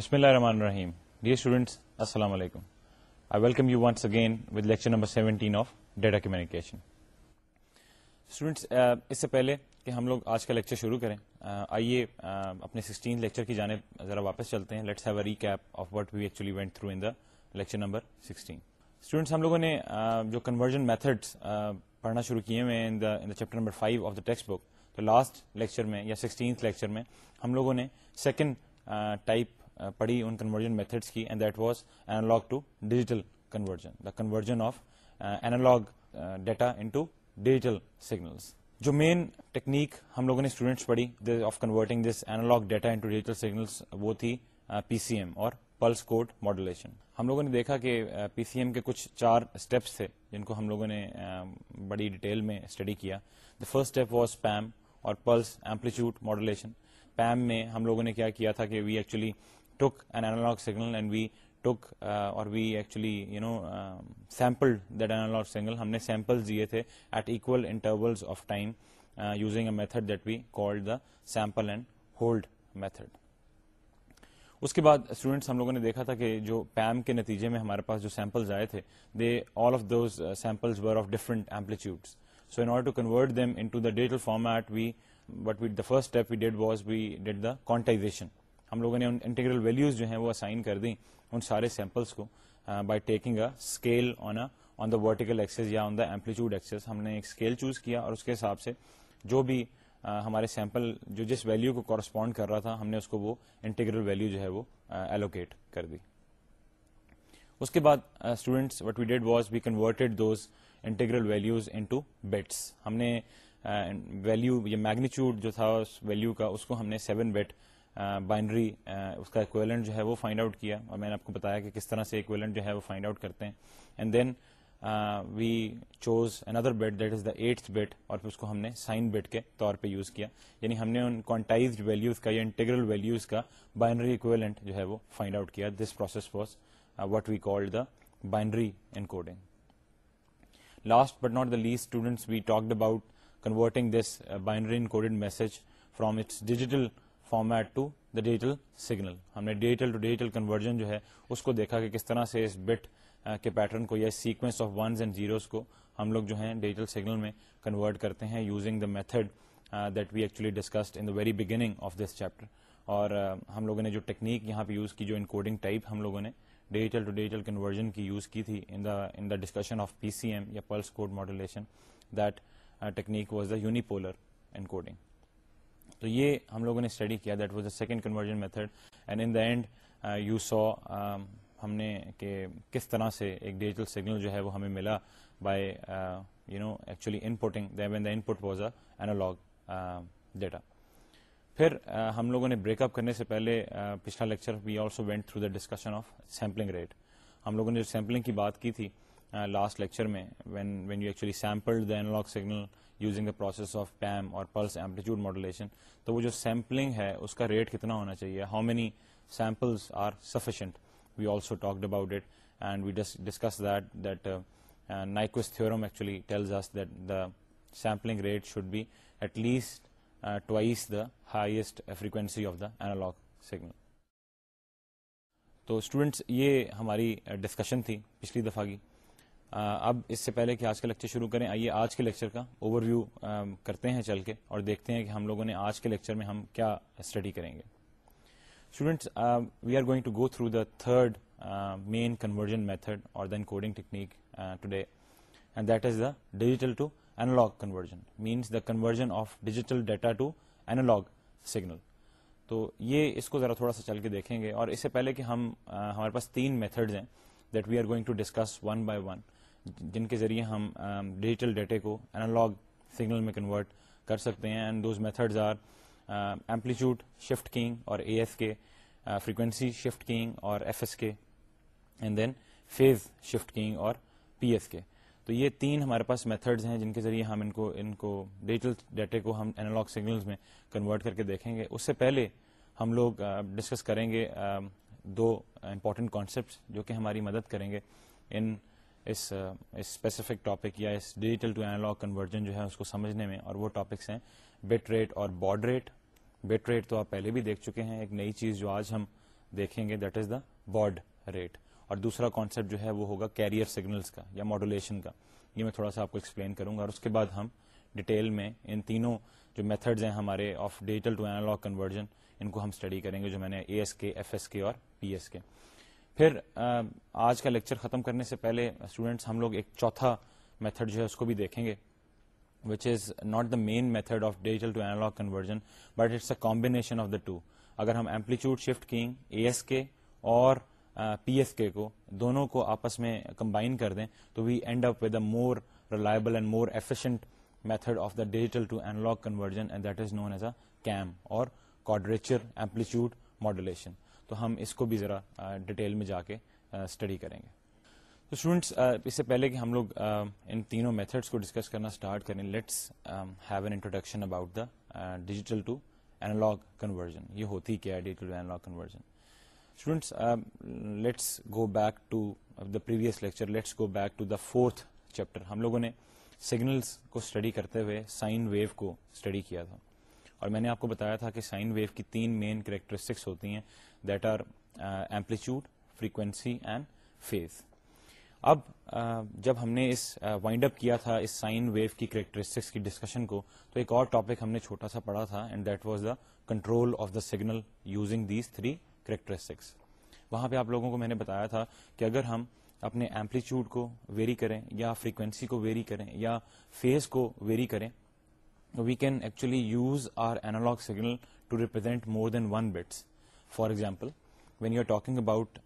بسم اللہ الرحمن الرحیم ڈیئر اسٹوڈینٹس السلام علیکم I welcome you once again with lecture number seventeen of data communication students اس سے پہلے کہ ہم لوگ آج کا لیکچر شروع کریں uh, آئیے uh, اپنے سکسٹین لیکچر کی جانب ذرا واپس چلتے ہیں let's have a recap of what we actually went through in the lecture number sixteen students ہم لوگوں نے uh, جو کنورژن میتھڈس پڑھنا شروع کیے ہوئے ہیں in the chapter number five of the textbook تو لاسٹ لیکچر میں یا سکسٹینتھ لیکچر میں ہم لوگوں نے سیکنڈ ٹائپ پڑھی ان کنورژن میتھڈس کی and that was analog to digital conversion the conversion of analog data into digital signals جو مین ٹیکنیک ہم لوگوں نے اسٹوڈینٹس پڑھی of converting this analog data into digital signals وہ تھی P C M اور pulse code modulation ہم لوگوں نے دیکھا کہ پی سی ایم کے کچھ چار اسٹیپس تھے جن کو ہم لوگوں نے بڑی ڈیٹیل میں اسٹڈی کیا the first step was PAM اور پلس ایمپلیچیوڈ ماڈولیشن پیم میں ہم لوگوں نے کیا کیا تھا کہ we actually the sample and hold method اس کے بعد اسٹوڈینٹس ہم لوگوں نے دیکھا تھا کہ جو پیم کے نتیجے میں ہمارے پاس جو سیمپلز آئے تھے they all of those samples amplitudes so in order to convert in form at we but we the first step we we did did was the quantization ہم لوگوں نے انٹیگرل ویلیوز جو ہیں وہ اسائن کر دیں ان سارے سیمپلس کو by taking a scale on on on the the vertical یا ایمپلیٹیوڈ ایکسس ہم نے ایک اسکیل چوز کیا اور اس کے حساب سے جو بھی ہمارے سیمپل جو جس ویلیو کو کورسپونڈ کر رہا تھا ہم نے اس کو وہ انٹیگرل ویلیو جو ہے وہ ایلوکیٹ کر دی اس کے بعد students what we did was be converted those integral values into bits ہم نے ویلیو یا میگنیچیوڈ جو تھا ویلیو کا اس کو ہم نے سیون بیٹ بائنڈری اس کا اکویلنٹ جو ہے وہ فائنڈ آؤٹ کیا اور میں نے آپ کو بتایا کہ کس طرح سے اکویلنٹ جو ہے وہ فائنڈ آؤٹ کرتے ہیں and then we choose another bit that is the eight bit اور پھر اس کو ہم نے سائن بیٹ کے طور پہ یوز کیا یعنی ہم نے ان کونٹائز ویلیوز کا یا انٹیگرل ویلیوز کا بائنڈری اکویلنٹ جو ہے وہ فائنڈ آؤٹ کیا this process was what we call the binary encoding last but not the least students we talked about converting this binary in its digital format to the digital signal ہم نے digital to digital conversion جو ہے اس کو دیکھا کہ کس طرح سے اس بٹ کے پیٹرن کو یا sequence of ones and zeros کو ہم لوگ جو ہیں ڈیجیٹل سگنل میں کنورٹ کرتے ہیں using the method that we actually discussed in the very beginning of this chapter اور ہم لوگوں نے جو ٹیکنیک یہاں پہ یوز کی جو انکوڈنگ ٹائپ ہم لوگوں نے ڈیجیٹل ٹو ڈیجیٹل کنورژن کی یوز کی تھی in the in the discussion of P C M یا pulse code modulation that technique was the unipolar encoding تو یہ ہم لوگوں نے اسٹڈی کیا that was the second conversion method and in the end you so ہم نے کہ کس طرح سے ایک ڈیجیٹل سگنل جو ہے وہ ہمیں ملا by you know actually in the put was a data پھر uh, ہم لوگوں نے بریک اپ کرنے سے پہلے uh, پچھلا lecture we also went through the discussion of sampling rate ہم لوگوں نے جو سیمپلنگ کی بات کی تھی لاسٹ uh, لیکچر میں when when you actually the signal using the process of PAM اور پلس ایمپلیٹیوڈ ماڈولیشن تو وہ جو سیمپلنگ ہے اس کا ریٹ کتنا ہونا چاہیے how many samples are sufficient we also talked about it and we discuss that that Nyquist actually tells that the sampling rate should be at least twice the highest frequency of the analog signal تو students یہ ہماری discussion تھی پچھلی دفعہ کی اب اس سے پہلے کہ آج کا لیکچر شروع کریں آئیے آج کے لیکچر کا اوور ویو کرتے ہیں چل کے اور دیکھتے ہیں کہ ہم لوگوں نے آج کے لیکچر میں ہم کیا اسٹڈی کریں گے students we are going to go through the third main conversion method اور then coding technique today that is the digital to analog conversion means the conversion of digital data to analog signal تو یہ اس کو ذرا تھوڑا سا چل کے دیکھیں گے اور اس سے پہلے کہ ہم ہمارے پاس تین میتھڈز ہیں that we are going to discuss one by one جن کے ذریعے ہم ڈیجیٹل ڈیٹے کو انالاگ سگنل میں کنورٹ کر سکتے ہیں and those methods are amplitude shift keying اور A S K frequency shift keying اور F S K and then phase shift keying اور پی ایس کے تو یہ تین ہمارے پاس میتھڈز ہیں جن کے ذریعے ہم ان کو ان کو ڈیجیٹل ڈیٹے کو ہم انالاگ سگنلز میں کنورٹ کر کے دیکھیں گے اس سے پہلے ہم لوگ ڈسکس کریں گے دو امپورٹنٹ کانسیپٹس جو کہ ہماری مدد کریں گے ان اس اسپیسیفک ٹاپک یا اس ڈیجیٹل ٹو اینالاگ کنورژن جو ہے اس کو سمجھنے میں اور وہ ٹاپکس ہیں بٹ ریٹ اور باڈ ریٹ بٹ ریٹ تو آپ پہلے بھی دیکھ چکے ہیں ایک نئی چیز جو آج ہم دیکھیں گے that is the baud rate اور دوسرا کانسیپٹ جو ہے وہ ہوگا کیریئر سگنلس کا یا ماڈولیشن کا یہ میں تھوڑا سا آپ کو ایکسپلین کروں گا اور اس کے بعد ہم ڈیٹیل میں ان تینوں جو میتھڈز ہیں ہمارے of digital to analog conversion ان کو ہم اسٹڈی کریں گے جو میں نے A S K F S K اور پی ایس کے پھر آج کا لیکچر ختم کرنے سے پہلے اسٹوڈینٹس ہم لوگ ایک چوتھا میتھڈ جو ہے اس کو بھی دیکھیں گے which is not the main method of digital to analog conversion but it's a combination of the two اگر ہم amplitude shift keying A S K اور پی ایف کے کو دونوں کو آپس میں کمبائن کر دیں تو we end up with a more reliable and more efficient method of the digital to analog conversion and that is known as a came اور کوڈریچر ماڈولیشن تو ہم اس کو بھی ذرا ڈیٹیل میں جا کے اسٹڈی کریں گے تو اسٹوڈینٹس اس سے پہلے کہ ہم لوگ ان تینوں میتھڈس کو ڈسکس کرنا اسٹارٹ کریں let's have an introduction about the digital to analog conversion یہ ہوتی کیا digital analog conversion students let's go back to the previous lecture let's go back to the fourth chapter ہم لوگوں نے signals کو study کرتے ہوئے سائن ویو کو اسٹڈی کیا تھا اور میں نے آپ کو بتایا تھا کہ سائن ویو کی تین مین کریکٹرسٹکس ہوتی ہیں that are amplitude frequency and phase اب uh, جب ہم نے اس وائنڈ uh, اپ کیا تھا اس سائن ویو کی کریکٹرسٹکس کی ڈسکشن کو تو ایک اور ٹاپک ہم نے چھوٹا سا پڑھا تھا and that was the control of the signal using these three characteristics وہاں پہ آپ لوگوں کو میں نے بتایا تھا کہ اگر ہم اپنے ایمپلیچیوڈ کو ویری کریں یا فریکوینسی کو ویری کریں یا فیز کو ویری کریں we can actually use our analog signal to represent more than bits for example when you are talking about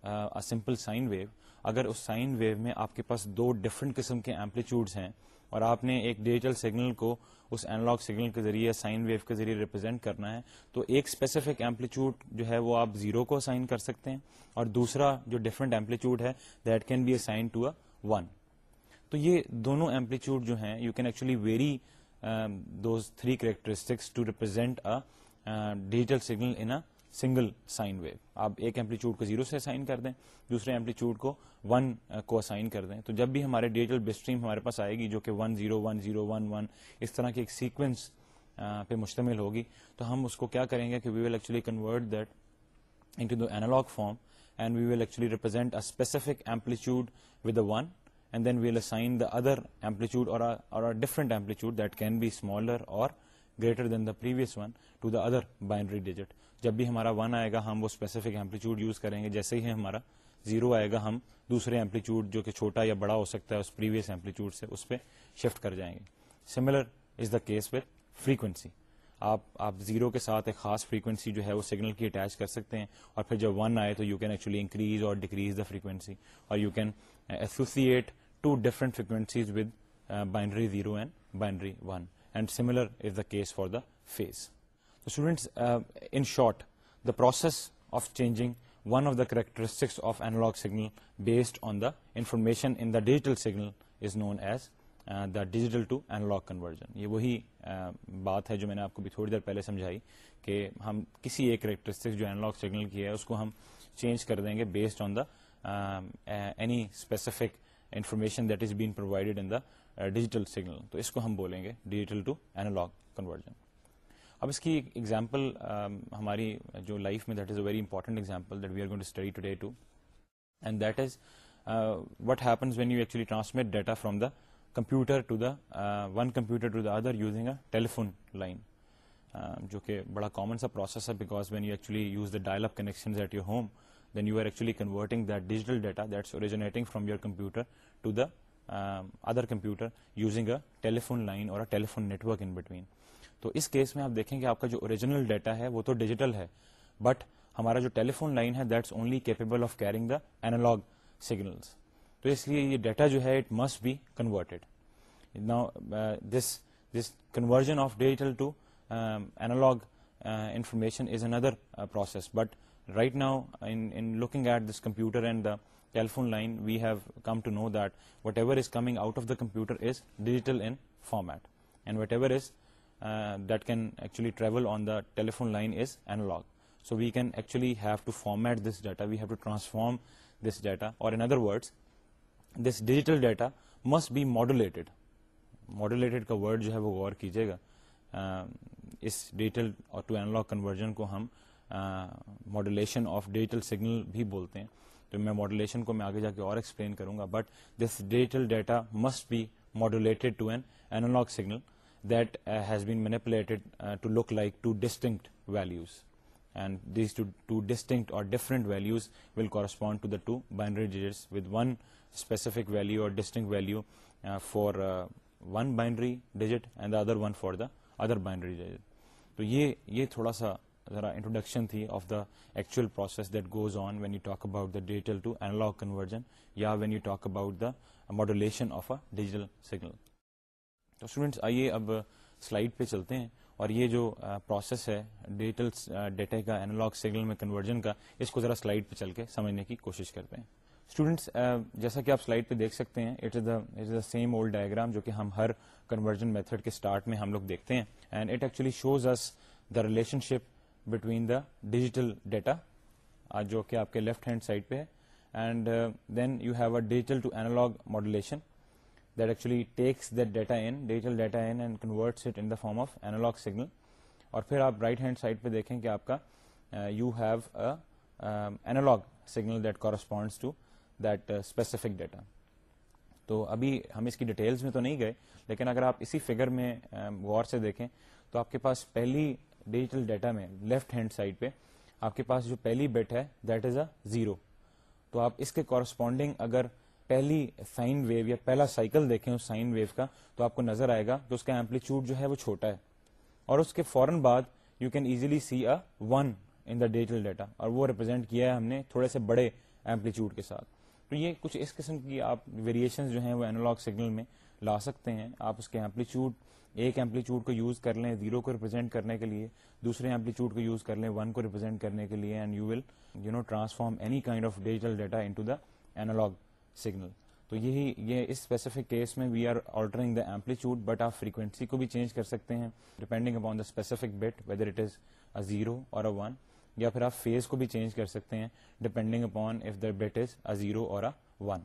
sine wave اگر اس سائن ویو میں آپ کے پاس دو ڈفرنٹ قسم کے ایمپلیٹیوڈس ہیں اور آپ نے ایک ڈیجیٹل سگنل کو اس اینالاگ سگنل کے ذریعے سائن ویو کے ذریعے ریپرزینٹ کرنا ہے تو ایک اسپیسیفک ایمپلیچیوڈ جو ہے وہ آپ زیرو کو اسائن کر سکتے ہیں اور دوسرا جو ڈفرنٹ ایمپلیٹیوڈ ہے that can be assign one تو یہ دونوں ایمپلیٹیوڈ جو ہیں you can actually vary those three characteristics to digital signal in single sine wave آپ ایک ایمپلیٹیوڈ کو زیرو سے اسائن کر دیں دوسرے ایمپلیٹیوڈ کو ون uh, کو اسائن کر دیں تو جب بھی ہمارے ڈیجیٹل بسٹریم ہمارے پاس آئے گی جو کہ one zero one zero one one اس طرح کی ایک سیکوینس uh, پہ مشتمل ہوگی تو ہم اس کو کیا کریں گے کہ we will actually convert that into the analog form and we will actually represent a specific amplitude with a one or other different amplitude that that can be smaller اور greater than the one one to other binary digit جب بھی ہمارا one آئے گا ہم وہ specific amplitude use کریں گے جیسے ہی ہمارا زیرو آئے گا ہم دوسرے ایمپلیچیوڈ جو کہ چھوٹا یا بڑا ہو سکتا ہے اس پریویس ایمپلیچیوڈ سے اس پہ شفٹ کر جائیں گے similar is the case with frequency آپ آپ زیرو کے ساتھ ایک خاص فریکوینسی جو ہے وہ سگنل کی اٹیچ کر سکتے ہیں اور پھر جب ون آئے تو یو کین ایکچولی انکریز اور ڈیکریز دا فریکوینسی اور you can associate to different frequencies with binary zero and binary one and similar is the case for the So students in short the process of changing one of the characteristics of of analog signal based on the information in the digital signal is known as the digital to to analog conversion یہ وہی بات ہے جو میں نے آپ کو بھی تھوڑی دیر پہلے سمجھائی کہ ہم کسی ایک کریکٹرسٹک جو اینالاگ سگنل کی ہے اس کو ہم چینج کر دیں گے based on the any specific information that is been provided in the digital signal تو اس کو ہم بولیں گے ڈیجیٹل ٹو اینالاگ کنورژن اب اس کی ایگزامپل um, ہماری جو لائف میں that is a very important example that we are going to study today to and that is what happens when you actually transmit data from the computer to the one computer to the other using a telephone line جو کہ بڑا common سا process ہے because when you actually use the dial up connection at your home then you are actually converting digital data that's originating from your computer to the other computer telephone line اور telephone network in between تو اس case میں آپ دیکھیں کہ آپ کا جو اوریجنل ڈیٹا ہے وہ تو ڈیجیٹل ہے بٹ ہمارا جو ٹیلیفون لائن ہے that's only capable of carrying the analog signals تو اس لیے یہ ڈیٹا جو ہے it must be converted this this conversion of digital to analog information is under process but right now in looking at this computer and the telephone line we have come to know that whatever is coming out of the computer is digital in format and whatever is that can actually travel on the telephone line is analog so we can actually have to format this data we have to transform this data or in other words this digital data must be modulated modulated کا word جو ہے وہ غور کیجیے گا اس digital اور to analog conversion کو ہم ماڈولیشن آف ڈیجیٹل سگنل بھی بولتے ہیں تو میں ماڈولیشن کو میں آگے جا کے اور ایکسپلین کروں گا but this digital data must be modulated to an analog signal that has been manipulated to look like two distinct values and these two distinct or different values will correspond to the two binary digits with one specific value or distinct value for one binary digit and the other one for the other binary digit تو یہ یہ تھوڑا سا ذرا introduction تھی of the actual process that goes on when you talk about the digital to conversion یا when you talk about the modulation of a digital signal تو students آئیے اب سلائڈ پہ چلتے ہیں اور یہ جو پروسیس ہے ڈیجیٹل کا سگنل میں کنورژن کا اس کو ذرا سلائڈ پہ چل کے سمجھنے کی کوشش کرتے ہیں اسٹوڈینٹس جیسا کہ آپ سلائڈ پہ دیکھ سکتے ہیں is the same old diagram جو کہ ہم ہر کنورژن میتھڈ کے اسٹارٹ میں ہم لوگ دیکھتے ہیں and it actually shows is the relation ship between the digital data جو کہ آپ کے لیفٹ ہینڈ سائڈ پہ ہے and then you have a digital to analog modulation that actually takes that data in digital data in and converts it in the form of analog signal اور پھر آپ right hand side پہ دیکھیں کہ آپ کا you have analog signal that corresponds to that specific data تو ابھی ہم اس کی ڈیٹیلس میں تو نہیں گئے لیکن اگر آپ اسی فگر میں um, غور سے دیکھیں تو آپ کے پاس پہلی ڈیجیٹل ڈیٹا میں لیفٹ ہینڈ سائڈ پہ آپ کے پاس جو پہلی بیٹ ہے دیٹ از اے زیرو تو آپ اس کے کورسپونڈنگ اگر پہلی سائن ویو یا پہلا سائیکل دیکھیں اس سائن ویو کا تو آپ کو نظر آئے گا اس کا ایمپلیچیوڈ جو ہے وہ چھوٹا ہے اور اس کے فوراً بعد you can easily see a one in the digital data اور وہ ریپرزینٹ کیا ہے ہم نے تھوڑے سے بڑے ایمپلیچیوڈ کے ساتھ تو یہ کچھ اس قسم کی آپ ویریشن جو ہیں وہ اینالگ سگنل میں لا سکتے ہیں آپ اس کے ایمپلیچیوڈ ایک ایمپلیٹیوڈ کو یوز کر لیں زیرو کو ریپرزینٹ کرنے کے لیے دوسرے ایمپلیٹیوڈ کو یوز کر لیں ون کو ریپرزینٹ کرنے کے لیے and you will you know transform any kind of digital data into the analog signal تو یہی یہ اسپیسیفک کیس میں we are altering the amplitude but آپ فریکوینسی کو بھی چینج کر سکتے ہیں depending upon the specific bit whether it is a zero or a one یا پھر آپ فیز کو بھی چینج کر سکتے ہیں depending upon if the bit is a zero اور ون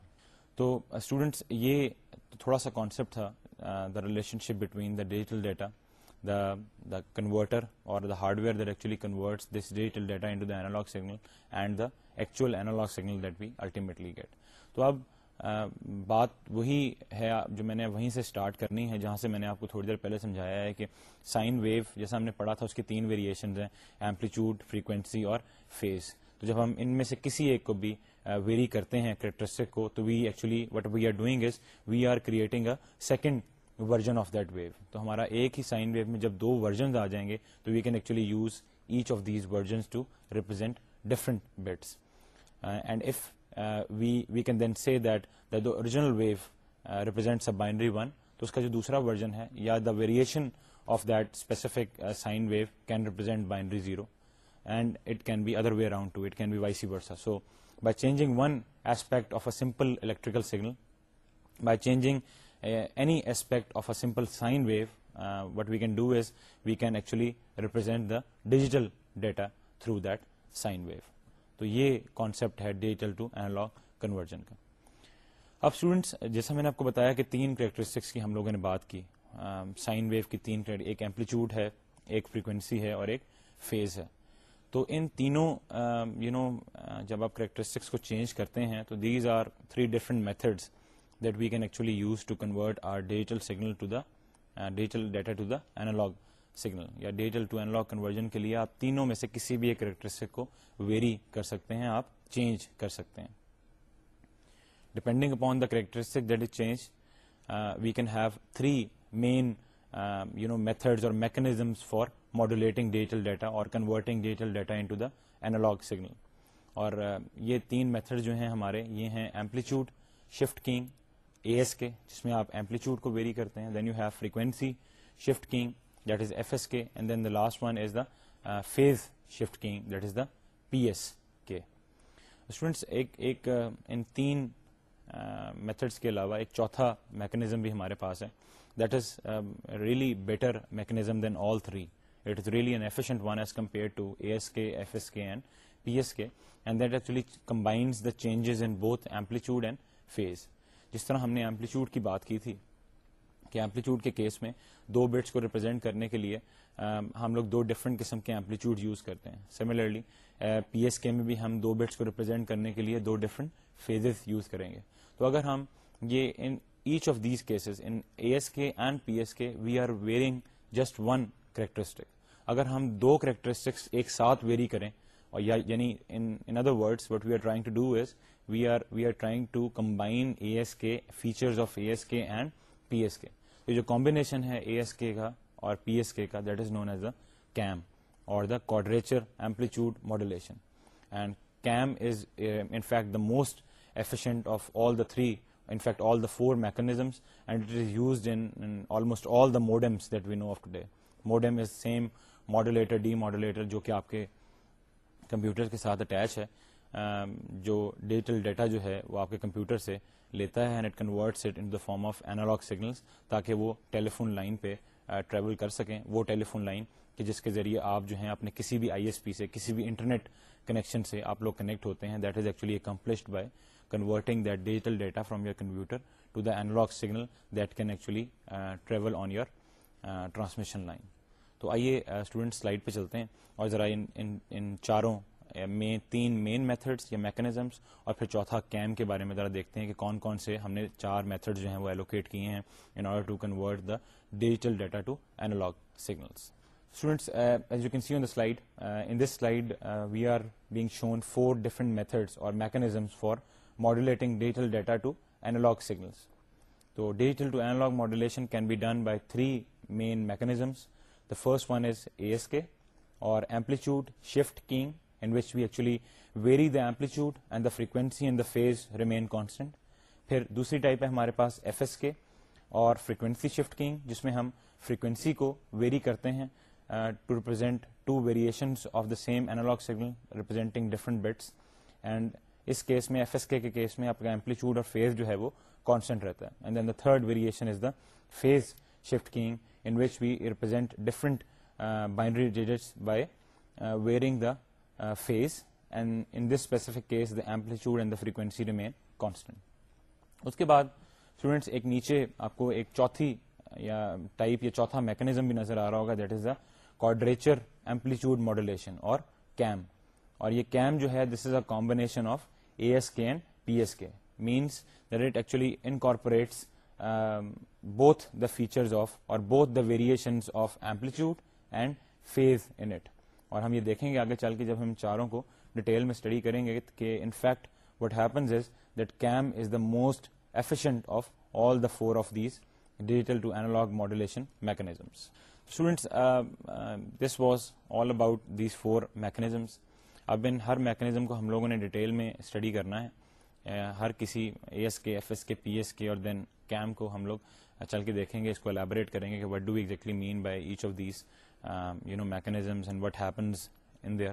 تو اسٹوڈینٹس یہ تھوڑا سا کانسیپٹ تھا the relation ship between the digital data the the converter or the hardware signal signal and actual analog signal that we ultimately get تو اب uh, بات وہی ہے جو میں نے وہیں سے اسٹارٹ کرنی ہے جہاں سے میں نے آپ کو تھوڑی دیر پہلے سمجھایا ہے کہ سائن ویو جیسا ہم نے پڑھا تھا اس کی تین ویریشنز ہیں ایمپلیٹیوڈ فریکوینسی اور فیز تو جب ہم ان میں سے کسی ایک کو بھی ویری کرتے ہیں کریکٹرسٹک کو تو we actually what we are doing is we are creating a second version of that wave تو ہمارا ایک ہی سائن ویو میں جب دو ورژنز آ جائیں گے تو we can actually use each of these versions to represent different bits and if we we can then see that the original wave represents a binary one تو اس کا جو دوسرا ورژن ہے یا the variation of that specific sine wave can represent binary zero and it can be other way around too it can be vice versa so by changing one aspect of a simple electrical signal by changing any aspect of a simple sine wave what we can do is we can actually represent the digital data through that sine wave تو یہ concept ہے digital to analog conversion کا اب students جیسا میں نے آپ کو بتایا کہ تین کریکٹرسٹکس کی ہم لوگوں نے بات کی سائن ویو کی تین ایک ایمپلیٹو ہے ایک فریکوینسی ہے اور ایک فیز ہے تو ان تینوں یو نو جب آپ کریکٹرسٹکس کو چینج کرتے ہیں تو these are three different methods that we can actually use to convert our digital signal to the digital data to the analog signal یا ڈیجیٹل ٹو اینالاگ کنورژن کے لیے آپ تینوں میں سے کسی بھی ایک کریکٹرسٹک کو ویری کر سکتے ہیں آپ چینج کر سکتے ہیں depending upon the characteristic that is change we can have three main you know methods اور mechanisms for modulating digital data اور converting digital data into the analog signal اور یہ تین میتھڈ جو ہیں ہمارے یہ ہیں amplitude shift keying A S K جس میں آپ ایمپلیچیوڈ کو ویری کرتے ہیں then you have frequency shift keying that is F S K and then the last one is the phase shift keying that is the P S K students ایک ایک ان تین methods کے علاوہ ایک چوتھا میکنیزم بھی ہمارے پاس ہے that is really better mechanism than all three it is really efficient one as compare to A S K F S K and P S K and that both combines the changes in both and phase جس طرح ہم نے amplitude کی بات کی تھی کہ amplitude کے کیس میں دو بٹس کو ریپرزینٹ کرنے کے لیے ہم لوگ دو ڈفرنٹ قسم کے ایمپلیٹیوڈ یوز کرتے ہیں سملرلی پی ایس کے میں بھی ہم دو بٹس کو ریپرزینٹ کرنے کے لیے دو ڈفرنٹ فیزز یوز کریں گے تو اگر ہم یہ in each of these cases in A S K and P S K we are varying just one characteristic اگر ہم دو کریکٹرسٹکس ایک ساتھ ویری کریں اور یعنی in other words what we are trying to do is we are we are trying to combine A S K features of A S K and P S K تو یہ جو combination ہے A S K کا اور P S K کا that is known as a came or the quadrature amplitude modulation and QAM is in fact the most efficient of all the three in fact all the four mechanisms and it is used in almost all the modems that we know of today modem is same modulator demodulator جو کہ آپ کے computer کے ساتھ attach ہے جو digital data جو ہے وہ آپ کے کمپیوٹر سے لیتا ہے and it converts form of analog signals تاکہ وہ ٹیلیفون لائن پہ ٹریول کر سکیں وہ ٹیلیفون لائن کہ جس کے ذریعے آپ جو ہیں اپنے کسی بھی آئی ایس پی سے کسی بھی انٹرنیٹ کنیکشن سے آپ لوگ کنیکٹ ہوتے ہیں that is actually accomplished by converting that digital data from your computer to the analog signal that can actually travel on your transmission line تو آئیے اسٹوڈینٹ سلائڈ پہ چلتے ہیں اور ذرا ان, چاروں میں تین مین میتھڈس یا میکینزمس اور پھر چوتھا کیم کے بارے میں ذرا دیکھتے ہیں کہ کون کون سے ہم نے چار میتھڈ جو ہیں وہ ایلوکیٹ کیے ہیں in order to convert the digital data to signals students as you can see on the slide in this slide we are being shown four different methods or mechanisms for modulating digital data to analog signals تو digital to analog modulation can be done by three main mechanisms the first one is A S K or amplitude shift keying which we actually vary the amplitude and the frequency and the phase remain constant پھر دوسری type ہے ہمارے پاس F S K اور frequency shift keying جس میں ہم frequency کو ویری کرتے ہیں to represent two variations of the same analog signal representing different bits and اس کیس میں ایف ایس کے کیس میں آپ کا ایمپلیچیوڈ اور فیز جو ہے وہ کانسٹنٹ رہتا ہے and then the third variation is the phase shift keying in which we represent different phase and in this اسپیسیفکسوڈ اینڈنٹ اس کے بعد ایک نیچے آپ کو ایک چوتھی ٹائپ یا چوتھا میکنیزم بھی نظر آ رہا ہوگا that is the quadrature uh, amplitude modulation اور uh, CAM. اور یہ کیم جو ہے this is a combination of A S K and P S K means that it actually incorporates both the features of اور both the variations of amplitude and phase in it اور ہم یہ دیکھیں گے آگے چل کے جب ہم چاروں کو ڈیٹیل میں اسٹڈی کریں گے کہ in fact what happens is that QAM is the most efficient of all the four of these digital to analog modulation mechanisms students this was all about these four mechanisms اب ان ہر mechanism کو ہم لوگوں نے detail میں study کرنا ہے uh, ہر کسی A S K F S K P S K اور دین کیمپ کو ہم لوگ چل کے دیکھیں گے اس کو الیبوریٹ کریں گے کہ what do exactly mean by each of these you know mechanisms and what happens in there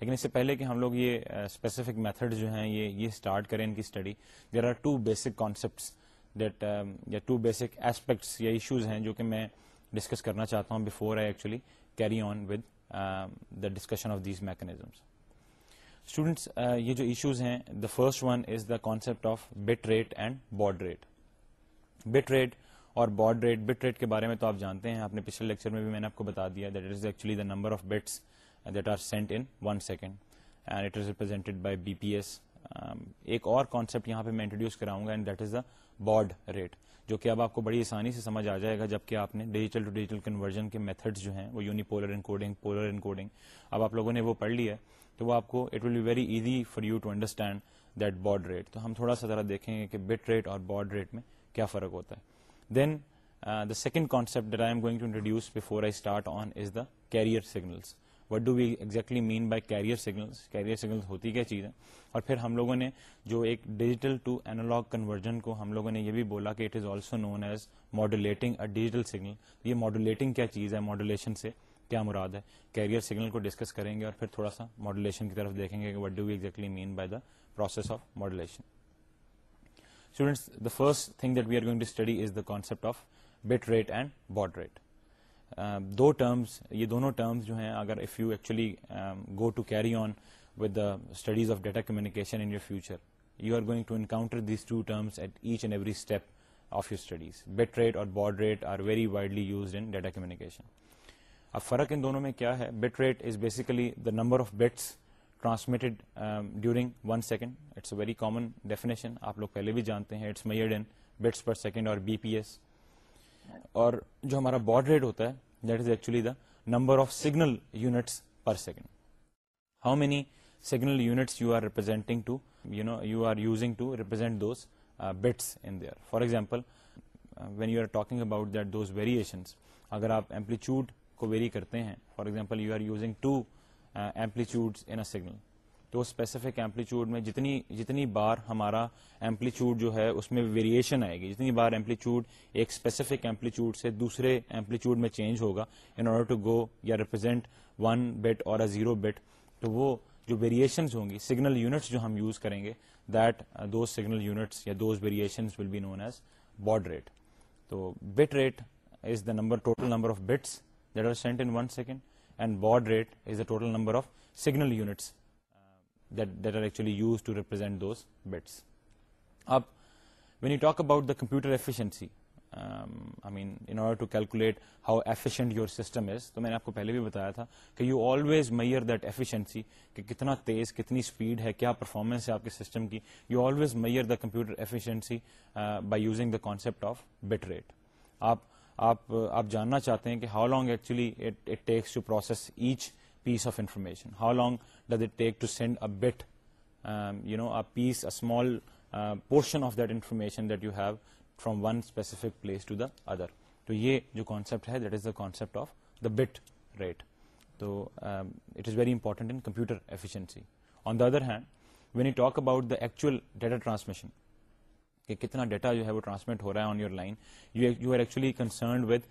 لیکن اس سے پہلے کہ ہم لوگ یہ اسپیسیفک میتھڈ جو ہیں یہ یہ اسٹارٹ کریں ان کی study there are two basic concepts that یا ٹو بیسک ایسپیکٹس یا ایشوز ہیں جو کہ میں ڈسکس کرنا چاہتا ہوں before I actually carry on with the discussion of these mechanisms students یہ جو ایشوز ہیں the first one is the concept of bit rate and baud rate bit rate اور باڈ ریٹ بٹ ریٹ کے بارے میں تو آپ جانتے ہیں اپنے پچھلے لیکچر میں بھی میں نے آپ کو بتا دیا that is actually the number of bits that are sent in one second and it is represented by B P S ایک اور کانسیپٹ یہاں پہ میں انٹروڈیوس کراؤں گا and that is the baud rate جو کہ اب آپ کو بڑی آسانی سے سمجھ آ جائے گا جبکہ آپ نے ڈیجیٹل ٹو ڈیجیٹل کنورژن کے میتھڈز جو ہیں وہ یونی ان انکوڈنگ پولر انکوڈنگ اب آپ لوگوں نے وہ پڑھ لی ہے تو وہ آپ کو it will be very easy for you to understand that baud rate تو ہم تھوڑا سا ذرا دیکھیں گے کہ بٹ ریٹ اور باڈ ریٹ میں کیا فرق ہوتا ہے then the second concept I am going to introduce before I start on is the carrier signals what do we exactly mean by carrier signals carrier signal ہوتی کیا چیز ہے اور پھر ہم لوگوں نے جو ایک ڈیجیٹل ٹو اینالاگ کنورژن کو ہم لوگوں نے یہ بھی بولا کہ it is also known as modulating a digital signal یہ ماڈولیٹنگ کیا چیز ہے ماڈولیشن سے کیا مراد ہے کیریئر سگنل کو ڈسکس کریں گے اور پھر تھوڑا سا ماڈولیشن کی طرف دیکھیں گے کہ what do we exactly mean by the process of modulation students the first thing that we are going to study is the concept of bit rate and baud rate دو ٹرمز یہ دونوں terms جو ہیں اگر if you actually go to carry on with the studies of data communication in your future you are going to encounter these two terms at each and every step of your studies bit rate اور baud rate are very widely used in data communication اب فرق ان دونوں میں کیا ہے bit rate is basically the number of bits transmitted during one second it's a very common definition آپ لوگ پہلے بھی جانتے ہیں it's in bits per second اور بی پی ایس اور جو ہمارا باڈ ریٹ ہوتا ہے that is actually the number of signal units per second how many signal units you are representing to you you know are using to represent those bits in there for example when you are talking about that those variations اگر آپ amplitude کو vary کرتے ہیں for example you are using two amplitude in a signal تو specific amplitude میں جتنی جتنی بار ہمارا ایمپلیٹیوڈ جو ہے اس میں ویریشن آئے گی جتنی بار ایمپلیٹیوڈ ایک اسپیسیفک ایمپلیٹیوڈ سے دوسرے ایمپلیٹیوڈ میں چینج ہوگا ان آرڈر ٹو گو یا ریپرزینٹ ون بٹ اور زیرو بٹ تو وہ جو ویریشنز ہوں گی سگنل یونٹس جو ہم یوز کریں گے دیٹ دوز سگنل یونٹس یا those will be known as baud rate rate تو bit is the number number total of bits that are sent in one second total number of signal units کمپیوٹرنٹ your system is تو میں نے آپ کو پہلے بھی بتایا تھا کہ you always measure that efficiency کہ کتنا تیز کتنی اسپیڈ ہے کیا پرفارمنس ہے آپ کے سسٹم کی you always measure the computer efficiency by using the concept of bit rate آپ آپ آپ جاننا چاہتے ہیں کہ how long actually it takes to process each piece of information how long does it take to send a you know a a piece small portion of that information that you have from one specific place to the other تو یہ جو concept ہے that is the concept of the bit rate تو it is very important computer efficiency on the other hand when you talk about the actual data transmission کہ کتنا data جو ہے وہ ٹرانسمٹ ہو رہا ہے on your line you are actually concerned with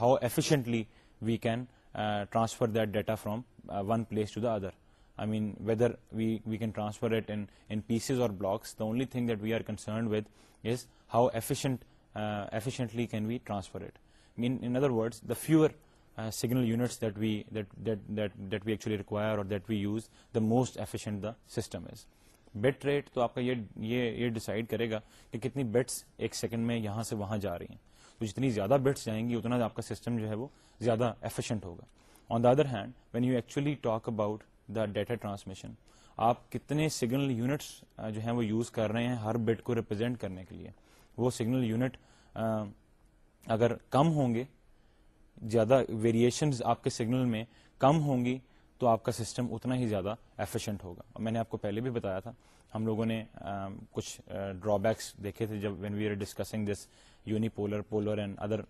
how efficiently we can transfer that data from one place to the other I mean whether we we can transfer it in pieces اور blocks the only thing that we are concerned with is how efficient efficiently can we transfer it mean in other words the fewer signal units that we that that we ایچولی require اور that we use the most efficient the system is bit rate تو آپ کا یہ یہ decide کرے گا کہ کتنی بیٹس ایک سیکنڈ میں یہاں سے وہاں جا رہی ہیں تو جتنی زیادہ بیٹس جائیں گی اتنا آپ کا سسٹم جو ہے وہ زیادہ ایفیشینٹ ہوگا on the other hand when you actually talk about the data transmission آپ کتنے سگنل یونٹس جو ہیں وہ یوز کر رہے ہیں ہر بٹ کو ریپرزینٹ کرنے کے لیے وہ سگنل یونٹ اگر کم ہوں گے زیادہ ویریشنز آپ کے سگنل میں کم ہوں گی تو آپ کا سسٹم اتنا ہی زیادہ ایفیشینٹ ہوگا اور میں نے آپ کو پہلے بھی بتایا تھا ہم لوگوں نے کچھ ڈرا بیکس دیکھے تھے جب when we are discussing this unipolar polar and other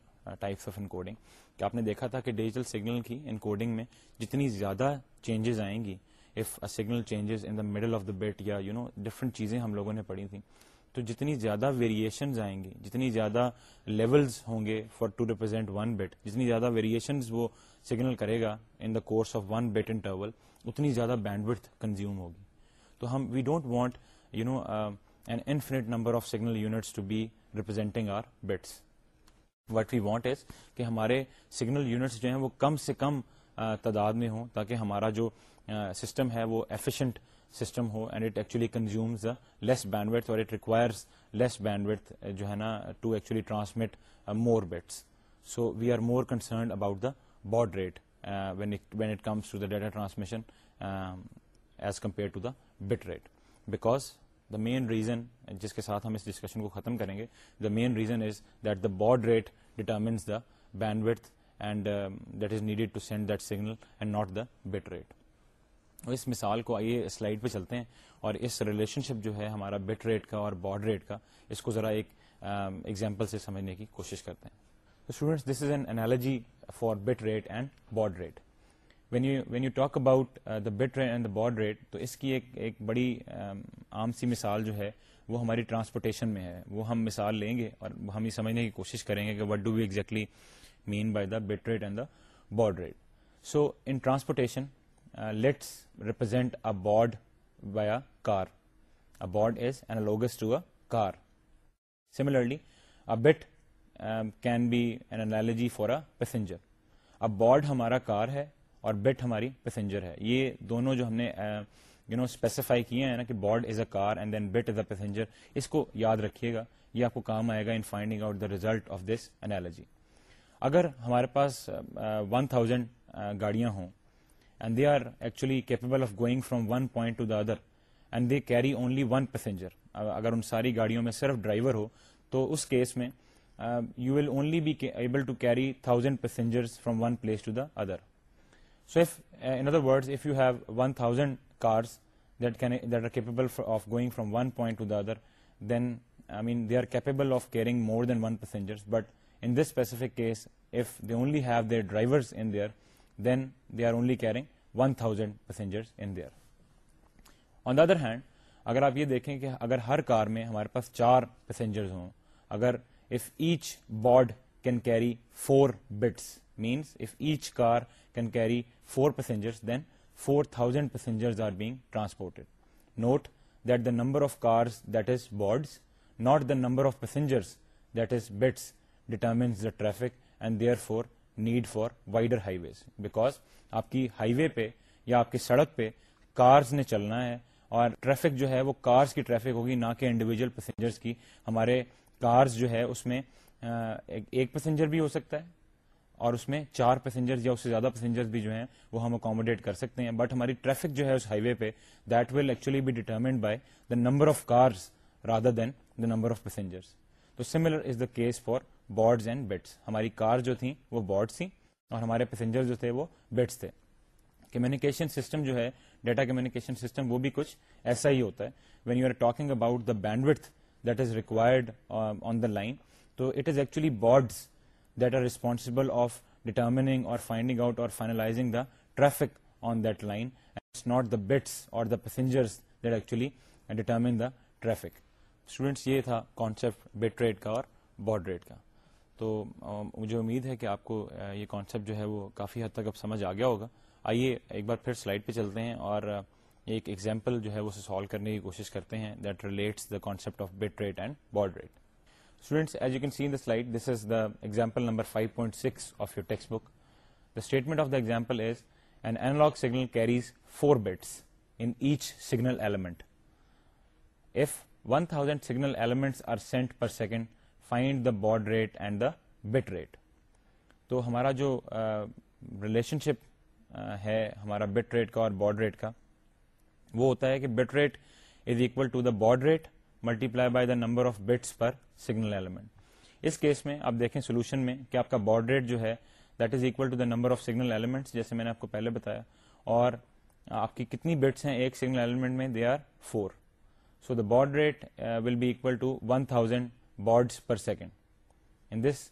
types of encoding کہ آپ نے دیکھا تھا کہ ڈیجیٹل سگنل کی انکوڈنگ میں جتنی زیادہ چینجز آئیں گی if a signal changes in the middle of the bit یا یو نو ڈفرنٹ چیزیں ہم لوگوں نے پڑھی تھیں تو جتنی زیادہ ویریشن آئیں گی جتنی زیادہ لیولز ہوں گے for to represent one bit جتنی زیادہ ویریشنز وہ سگنل کرے گا in the course of one bit interval اتنی زیادہ بینڈ وتھ کنزیوم ہوگی تو ہم we don't want you know an infinite number of signal units to be representing our bits what we want is کہ ہمارے signal units جو ہیں وہ کم سے کم uh, تعداد میں ہوں تاکہ ہمارا جو سسٹم uh, ہے وہ ایفیشنٹ سسٹم ہو and it actually consumes less bandwidth اور it requires less bandwidth جو ہے نا to actually transmit more bits so we are more concerned about the baud rate when it comes to data transmission as compare to the bit rate because the main reason جس کے ساتھ ہم اس discussion کو ختم کریں گے the main reason is that the baud rate determines the bandwidth and that is needed to send that signal and not the bit rate اس مثال کو آئیے سلائڈ پہ چلتے ہیں اور اس ریلیشن شپ جو ہے ہمارا بٹ ریٹ کا اور باڈ ریٹ کا اس کو ذرا ایک ایگزامپل um, سے سمجھنے کی کوشش کرتے ہیں students this is an analogy for bit rate and baud rate when you when you talk about the bit rate and the baud rate تو اس کی ایک ایک بڑی عام سی مثال جو ہے وہ ہماری ٹرانسپورٹیشن میں ہے وہ ہم مثال لیں گے اور ہم یہ سمجھنے کی کوشش کریں گے کہ what do we exactly mean by the bit rate and the baud rate so in transportation let's represent a baud by a car baud is analogous to a car similarly a bit can be an analogy a passenger اب board ہمارا car ہے اور bit ہماری passenger ہے یہ دونوں جو ہم نے یو نو اسپیسیفائی کیے ہیں نا کہ baud is a car and then bit is a passenger اس کو یاد رکھیے گا یہ آپ کو کام آئے گا in finding out the result of this analogy اگر ہمارے پاس ون uh, تھاؤزینڈ uh, گاڑیاں ہوں and they are actually capable of going from one point to the other and they carry only one passenger اگر ان ساری گاڑیوں میں صرف ڈرائیور ہو تو اس کیس میں you will only be able to carry thousand passengers from one place to the other so if in other if you have one thousand cars that that can are capable of going from one point to the other then I mean they are capable of carrying more than one passengers but in this specific case if they only have their drivers in there then they are only caring one thousand passengers in there on the other hand اگر آپ یہ دیکھیں کہ اگر ہر کار میں ہمارے پاس چار passengers ہوں اگر carry carry means bits each car can carry four carry then four thousand passengers passengers note that the number of the that is cars not the number of the that is bits determines the traffic and the traffic for need for wider highways because آپ کی highway پہ یا آپ کی سڑک پہ cars نے چلنا ہے اور ٹریفک جو ہے وہ کارز کی ٹریفک ہوگی نہ کہ انڈیویجل پیسنجرس کی ہمارے کارز جو ہے اس میں ایک پیسنجر بھی ہو سکتا ہے اور اس میں چار پیسنجر یا اس سے زیادہ پیسنجر بھی جو ہیں وہ ہم اکوموڈیٹ کر سکتے ہیں بٹ ہماری ٹریفک جو ہے اس ہائی وے پہ that will actually be determined by the number of cars rather than the number of passenger تو similar is the case for bauds and bits ہماری کار جو تھیں وہ بارڈس تھیں اور ہمارے پیسنجر جو تھے وہ بیٹس تھے کمیونیکیشن سسٹم جو ہے ڈیٹا کمیونیکیشن سسٹم وہ بھی کچھ ایسا ہی ہوتا ہے when you are talking about the bandwidth that is required on the line تو it is actually bauds that are responsible offer bits are the passengers that actually determine the traffic students یہ تھا concept bit rate کا اور baud rate کا تو مجھے امید ہے کہ آپ کو uh, یہ کانسیپٹ جو ہے وہ کافی حد تک اب سمجھ آ گیا ہوگا آئیے ایک بار پھر سلائڈ پہ چلتے ہیں اور uh, ایک ایگزامپل جو ہے اسے سالو کرنے کی کوشش کرتے ہیں that relates the concept of bit rate and baud rate students as you can see the this is example number of your textbook the statement of the example is an analog signal carries four bits in each signal element if one thousand signal elements are sent per second find the rate and the bit rate تو ہمارا جو relation uh, ship uh, ہے ہمارا bit rate کا اور baud rate کا وہ ہوتا ہے کہ bit rate is equal to the baud rate multiply by the number of bits per signal element اس کیس میں آپ دیکھیں سولوشن میں کہ آپ کا باڈ ریٹ جو ہے that is equal to the number of signal elements جیسے میں نے آپ کو پہلے بتایا اور آپ کی کتنی بٹس ہیں ایک سگنل ایلیمنٹ میں they are four so the baud rate will be equal to one thousand bauds per second in this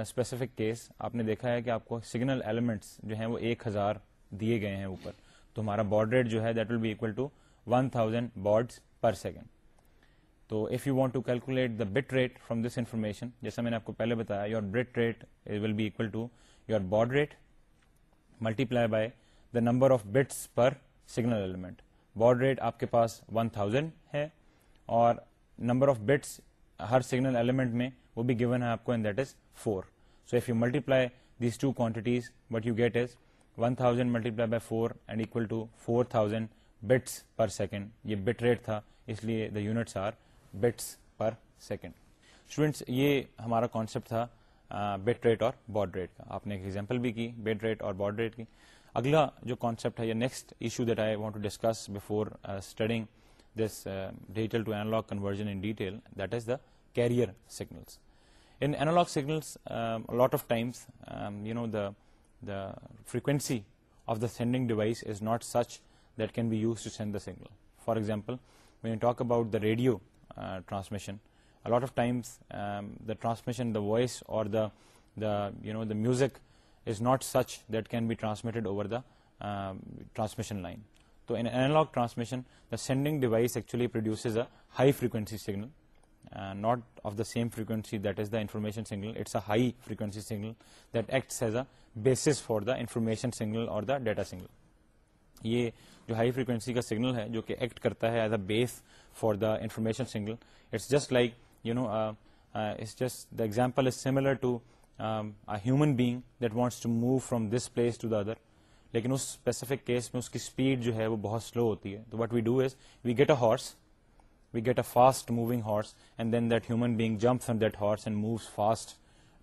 specific case آپ نے دیکھا ہے کہ آپ کو سگنل ایلیمنٹس جو ہیں وہ ایک ہزار دیے گئے ہیں اوپر تو ہمارا باڈ ریٹ جو ہے that will be to two thousand bauds per second تو if you want calculate the bit rate from this information جیسا میں نے آپ کو پہلے بتایا your bit rate will be to your baud rate multiply by the number of bits per signal element baud rate آپ کے پاس ون تھاؤزینڈ ہے اور نمبر آف بٹس ہر سگنل ایلیمنٹ میں وہ بھی گیون ہے آپ کو and that is four so if you multiply these two quantities what you get is one thousand multiply by four and equal to four thousand bits per second یہ bit rate تھا اس لیے the units are bits per second students یہ ہمارا concept تھا bit rate اور baud rate کا آپ نے ایک ایگزامپل بھی کی بٹ ریٹ اور باڈ ریٹ کی اگلا جو کانسیپٹ ہے یا next issue that I want to discuss before studying this digital to analog conversion in detail that is the carrier signals in analog signals lot of times you know the the frequency of the sending device is not such that can be used to send the signal. For example, when you talk about the radio uh, transmission, a lot of times um, the transmission, the voice or the music is not such that can be transmitted over the um, transmission line. So in analog transmission, the sending device actually produces a high frequency signal, uh, not of the same frequency that is the information signal. It's a high frequency signal that acts as a basis for the information signal or the data signal یہ جو high frequency کا signal ہے جو کہ act کرتا ہے as a base for the information signal it's just like you know it's just the example is similar to human being that wants to move from this place to the other لیکن اس specific case میں اس کی speed جو ہے وہ بہت slow ہوتی ہے تو what we do is we get a horse we get a fast moving horse and then that human being jump from that horse and moves fast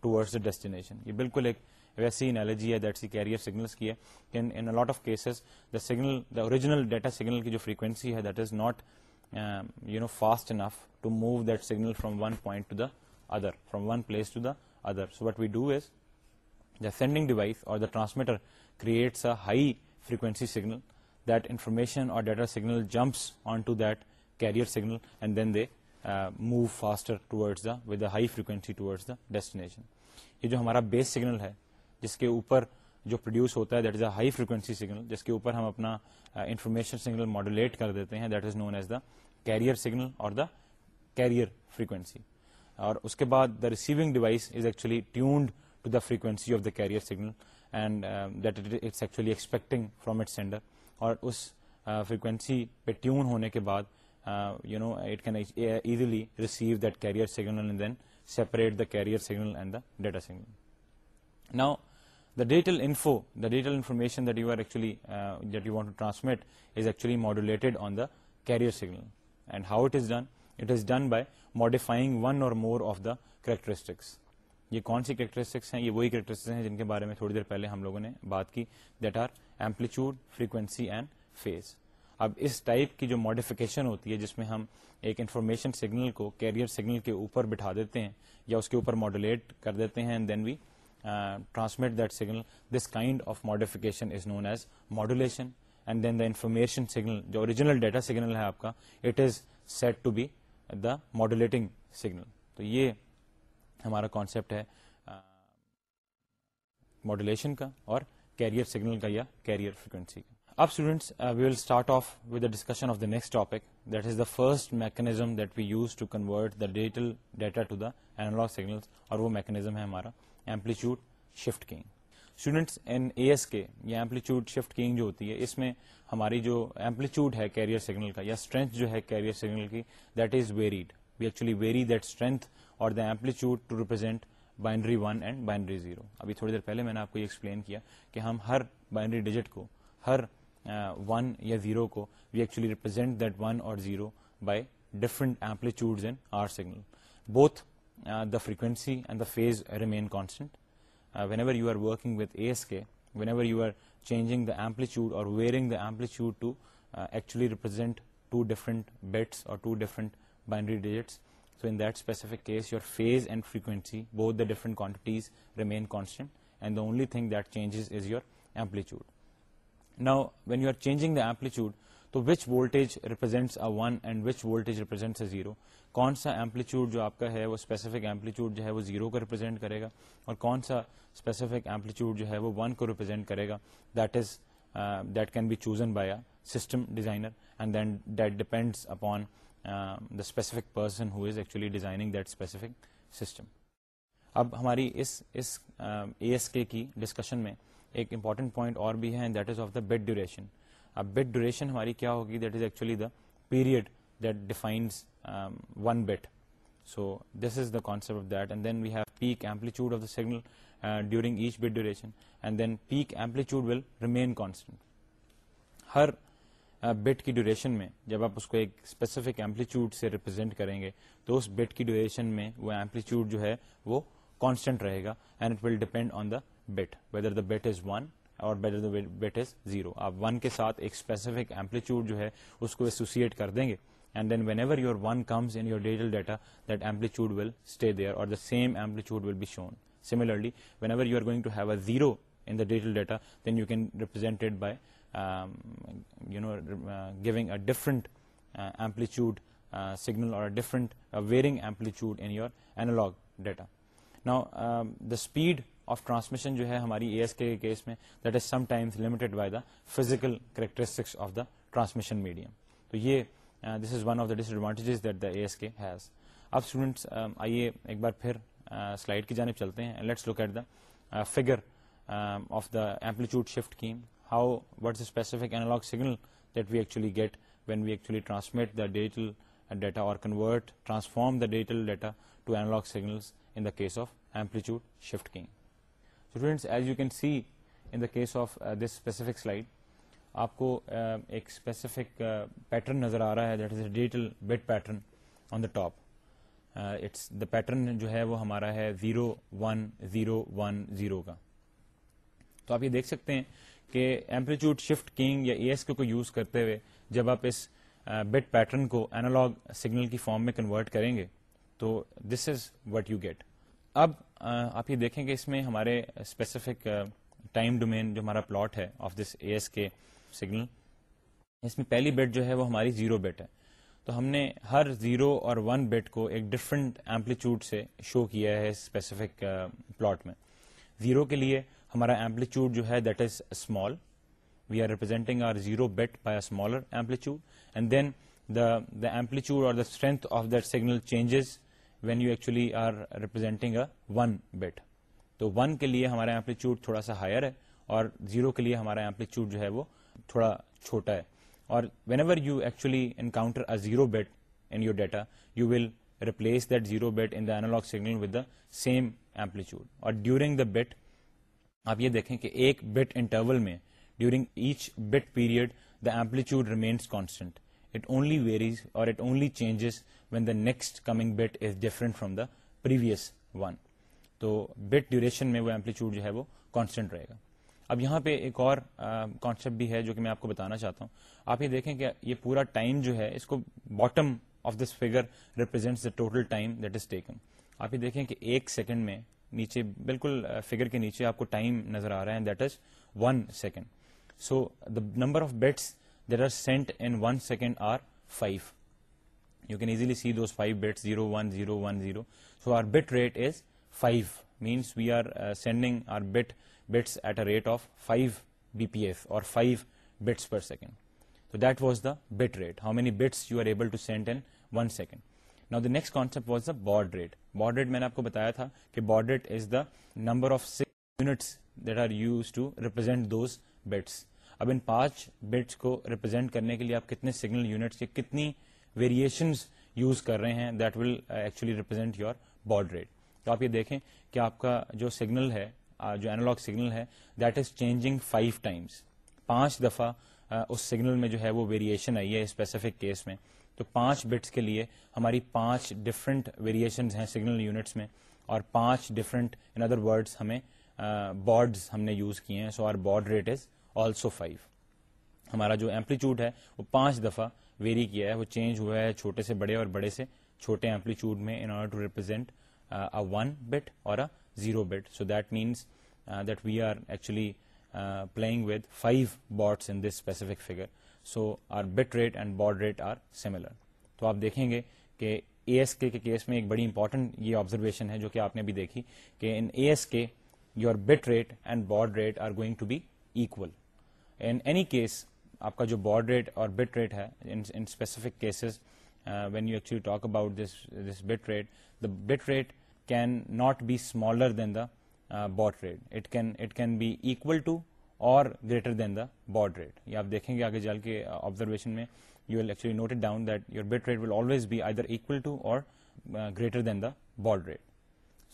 the destination یہ بالکل ایک ویسی انالوجی ہے دیٹ سی کیریئر سگنلس کی ہے کہ in lot of cases the signal the original data signal کی جو فریکوینسی ہے that is not you know fast enough to move that signal from one point to to the the other other from one place so what we do is the sending device or the transmitter creates a high frequency signal that information or data signal jumps on to that carrier signal and then they move faster the with the high frequency towards the destination یہ جو ہمارا بیس signal ہے جس کے اوپر جو produce ہوتا ہے that is a high frequency signal جس کے اوپر ہم اپنا انفارمیشن سگنل ماڈولیٹ کر دیتے ہیں that is known as the carrier signal or the carrier frequency اور اس کے بعد the receiving device is actually tuned to the frequency of the carrier signal and that it's actually expecting from it sender اور اس frequency uh, پہ tune ہونے کے بعد you know it can easily receive that carrier signal and then separate the carrier signal and the data signal now the digital info the digital information that you آرچلیٹ is actually modulated on the carrier signal and how it is done it is done by modifying one or more of the characteristics یہ کون سی characteristics ہیں یہ وہی characteristics ہیں جن کے بارے میں تھوڑی دیر پہلے ہم لوگوں نے بات کی that are amplitude frequency and phase اب اس ٹائپ کی جو ماڈیفکیشن ہوتی ہے جس میں ہم ایک انفارمیشن سگنل کو کیریئر سگنل کے اوپر بٹھا دیتے ہیں یا اس کے اوپر ماڈولیٹ کر دیتے ہیں and then we transmit that signal this kind of modification is known as modulation and then the information signal جو اوریجنل ڈیٹا سگنل ہے آپ کا it is set to be the modulating signal تو یہ ہمارا کانسیپٹ ہے modulation کا اور کیریئر سگنل کا یا کیریئر فریکوینسی کا اب students we will start off with the discussion of the next topic that is the first mechanism that we use to convert the digital data to the داال signal اور وہ mechanism ہے ہمارا amplitude shift keying students in A S K یا amplitude shift keying جو ہوتی ہے اس میں ہماری جو ایمپلیچیوڈ ہے کیریئر سگنل کا یا اسٹرینتھ جو ہے کیریئر سگنل کی that is varied we actually vary that strength or the amplitude to represent binary one and binary zero ابھی تھوڑی دیر پہلے میں نے آپ کو یہ ایکسپلین کیا کہ ہم ہر بائنڈری ڈیجٹ کو ہر ون یا زیرو کو we actually represent that one or zero by different amplitude and are signal both Uh, the frequency and the phase remain constant. Uh, whenever you are working with ASK, whenever you are changing the amplitude or varying the amplitude to uh, actually represent two different bits or two different binary digits, so in that specific case your phase and frequency, both the different quantities, remain constant, and the only thing that changes is your amplitude. Now when you are changing the amplitude, تو which voltage represents a one and which voltage represents a zero کون سا amplitude جو آپ کا ہے وہ specific amplitude جو ہے وہ زیرو کو ریپرزینٹ کرے گا اور کون سا اسپیسیفک ایمپلیچیوڈ جو ہے وہ ون کو ریپرزینٹ کرے گا that is that can be chosen by a system designer and then that depends upon the specific person who is actually designing that specific system اب ہماری اس اس اے ایس کے کی ڈسکشن میں ایک امپورٹنٹ پوائنٹ اور بھی ہے that is of the bit duration اب بٹ ڈوریشن ہماری کیا ہوگی that is actually the period that defines one bit so this is the concept of that and then we have peak amplitude of the signal during each bit duration and then peak amplitude will remain constant ہر bit uh, کی duration میں جب آپ اس کو ایک specific amplitude سے represent کریں گے تو اس بٹ کی ڈیوریشن میں وہ ایمپلیچیوڈ جو ہے وہ کانسٹنٹ رہے گا and it will depend on the bit whether the bit is one اور بیڈل ویٹ از زیرو آپ ون کے ساتھ ایک اسپیسیفک ایمپلیچیوڈ جو ہے اس کو ایسوسیٹ کر دیں گے and then whenever your one comes in your digital data that amplitude will stay there اور the same amplitude will be shown similarly whenever you are going to have a zero in the digital data then you can represented by you know giving a different amplitude signal اور different varying amplitude in your analog data نا the speed of transmission جو ہے ہماری اے S K case میں that is sometimes limited by the physical characteristics of the transmission medium تو یہ this is one of the disadvantages that the A S K has اب students um, آئیے ایک بار پھر slide uh, کی جانب چلتے ہیں let's look at the figure of the amplitude shift keying how specific analog signal that we actually get when we actually transmit the digital data اور convert transform the digital data to analog signals in the case of amplitude shift keying students as you can see in the case of this specific slide آپ کو uh, ایک specific pattern uh, نظر آ رہا ہے that is a digital bit pattern on the top it's the pattern جو ہے وہ ہمارا ہے zero one zero one zero کا تو آپ یہ دیکھ سکتے ہیں کہ ایمپلیٹیوڈ شفٹ کنگ یا اے ایس کو یوز کرتے ہوئے جب آپ اس بٹ uh, پیٹرن کو اینالاگ سگنل کی فارم میں کنورٹ کریں گے تو this is what you get اب آپ یہ دیکھیں کہ اس میں ہمارے اسپیسیفک ٹائم ڈومین جو ہمارا پلاٹ ہے of this A S K signal اس میں پہلی بیٹ جو ہے وہ ہماری زیرو بیٹ ہے تو ہم نے ہر زیرو اور ون بیٹ کو ایک ڈفرنٹ ایمپلیچیوڈ سے شو کیا ہے اسپیسیفک پلاٹ میں زیرو کے لیے ہمارا ایمپلیچیوڈ جو ہے that is small we are representing our zero bit by smaller amplitude and then the the amplitude اور when you actually are representing a one bit تو ون کے لیے ہمارا ایمپلیچیوڈ تھوڑا سا ہائر ہے اور زیرو کے لیے ہمارا ایمپلیچیوڈ جو ہے وہ تھوڑا چھوٹا ہے اور whenever you actually encounter a zero bit your data you will replace that zero bit signal with the same amplitude اور ڈیورنگ دا بیٹ آپ یہ دیکھیں کہ ایک بٹ انٹرول میں during each bit period the amplitude remains constant it only varies or it only changes when the next coming bit is different from the previous one. تو bit duration میں وہ amplitude جو ہے وہ constant رہے گا اب یہاں پہ ایک اور کانسیپٹ بھی ہے جو کہ میں آپ کو بتانا چاہتا ہوں آپ یہ دیکھیں کہ یہ پورا ٹائم جو ہے اس کو bottom of this figure represents the total time that is taken آپ یہ دیکھیں کہ ایک سیکنڈ میں نیچے بالکل فگر کے نیچے آپ کو ٹائم نظر آ رہا ہے that is one second so the number of bits there are sent in one second are five you can easily see those five bit zero one zero one zero so our bit rate is five means we are sending our bit bits B P F or five per second so that was the bit rate how many bits you are able to send in one second next concept was the baud rate baud rate میں نے آپ کو بتایا تھا کہ baud number of six units that are used to represent those bits اب ان پانچ بٹس کو ریپرزینٹ کرنے کے لیے آپ کتنے سگنل یونٹس کے کتنی ویریشنز یوز کر رہے ہیں that will actually represent your baud rate تو آپ یہ دیکھیں کہ آپ کا جو سگنل ہے uh, جو اینالاگ سگنل ہے that is changing five times پانچ دفعہ uh, اس سگنل میں جو ہے وہ ویریشن آئی ہے اسپیسیفک کیس میں تو پانچ بٹس کے لیے ہماری پانچ ڈفرنٹ ویریشنز ہیں سگنل یونٹس میں اور پانچ ڈفرنٹ ان ادر ورڈس ہمیں باڈز uh, ہم نے یوز کیے ہیں so our baud rate is also five ہمارا جو ایمپلیچیوڈ ہے وہ پانچ دفعہ ویری کیا ہے وہ چینج ہوا ہے چھوٹے سے بڑے اور بڑے سے چھوٹے ایمپلیچیوڈ میں in order to represent one bit اور zero bit so that means that we are actually playing with five bauds in this specific figure so our bit rate and baud rate are similar تو آپ دیکھیں گے کہ A S K case میں ایک بڑی important یہ observation ہے جو کہ آپ نے بھی دیکھی کہ in A S K your bit rate and baud rate are going to be equal in any case آپ کا جو باڈ ریٹ اور بٹ ریٹ ہے in specific cases when you actually talk about this this bit rate the bit rate can not be smaller than the baud rate it can it can be equal to or greater than the baud rate یہ آپ دیکھیں گے آگے جل کے observation uh, میں you'll actually note it down that your bit rate will always be آئی equal to or greater than the baud rate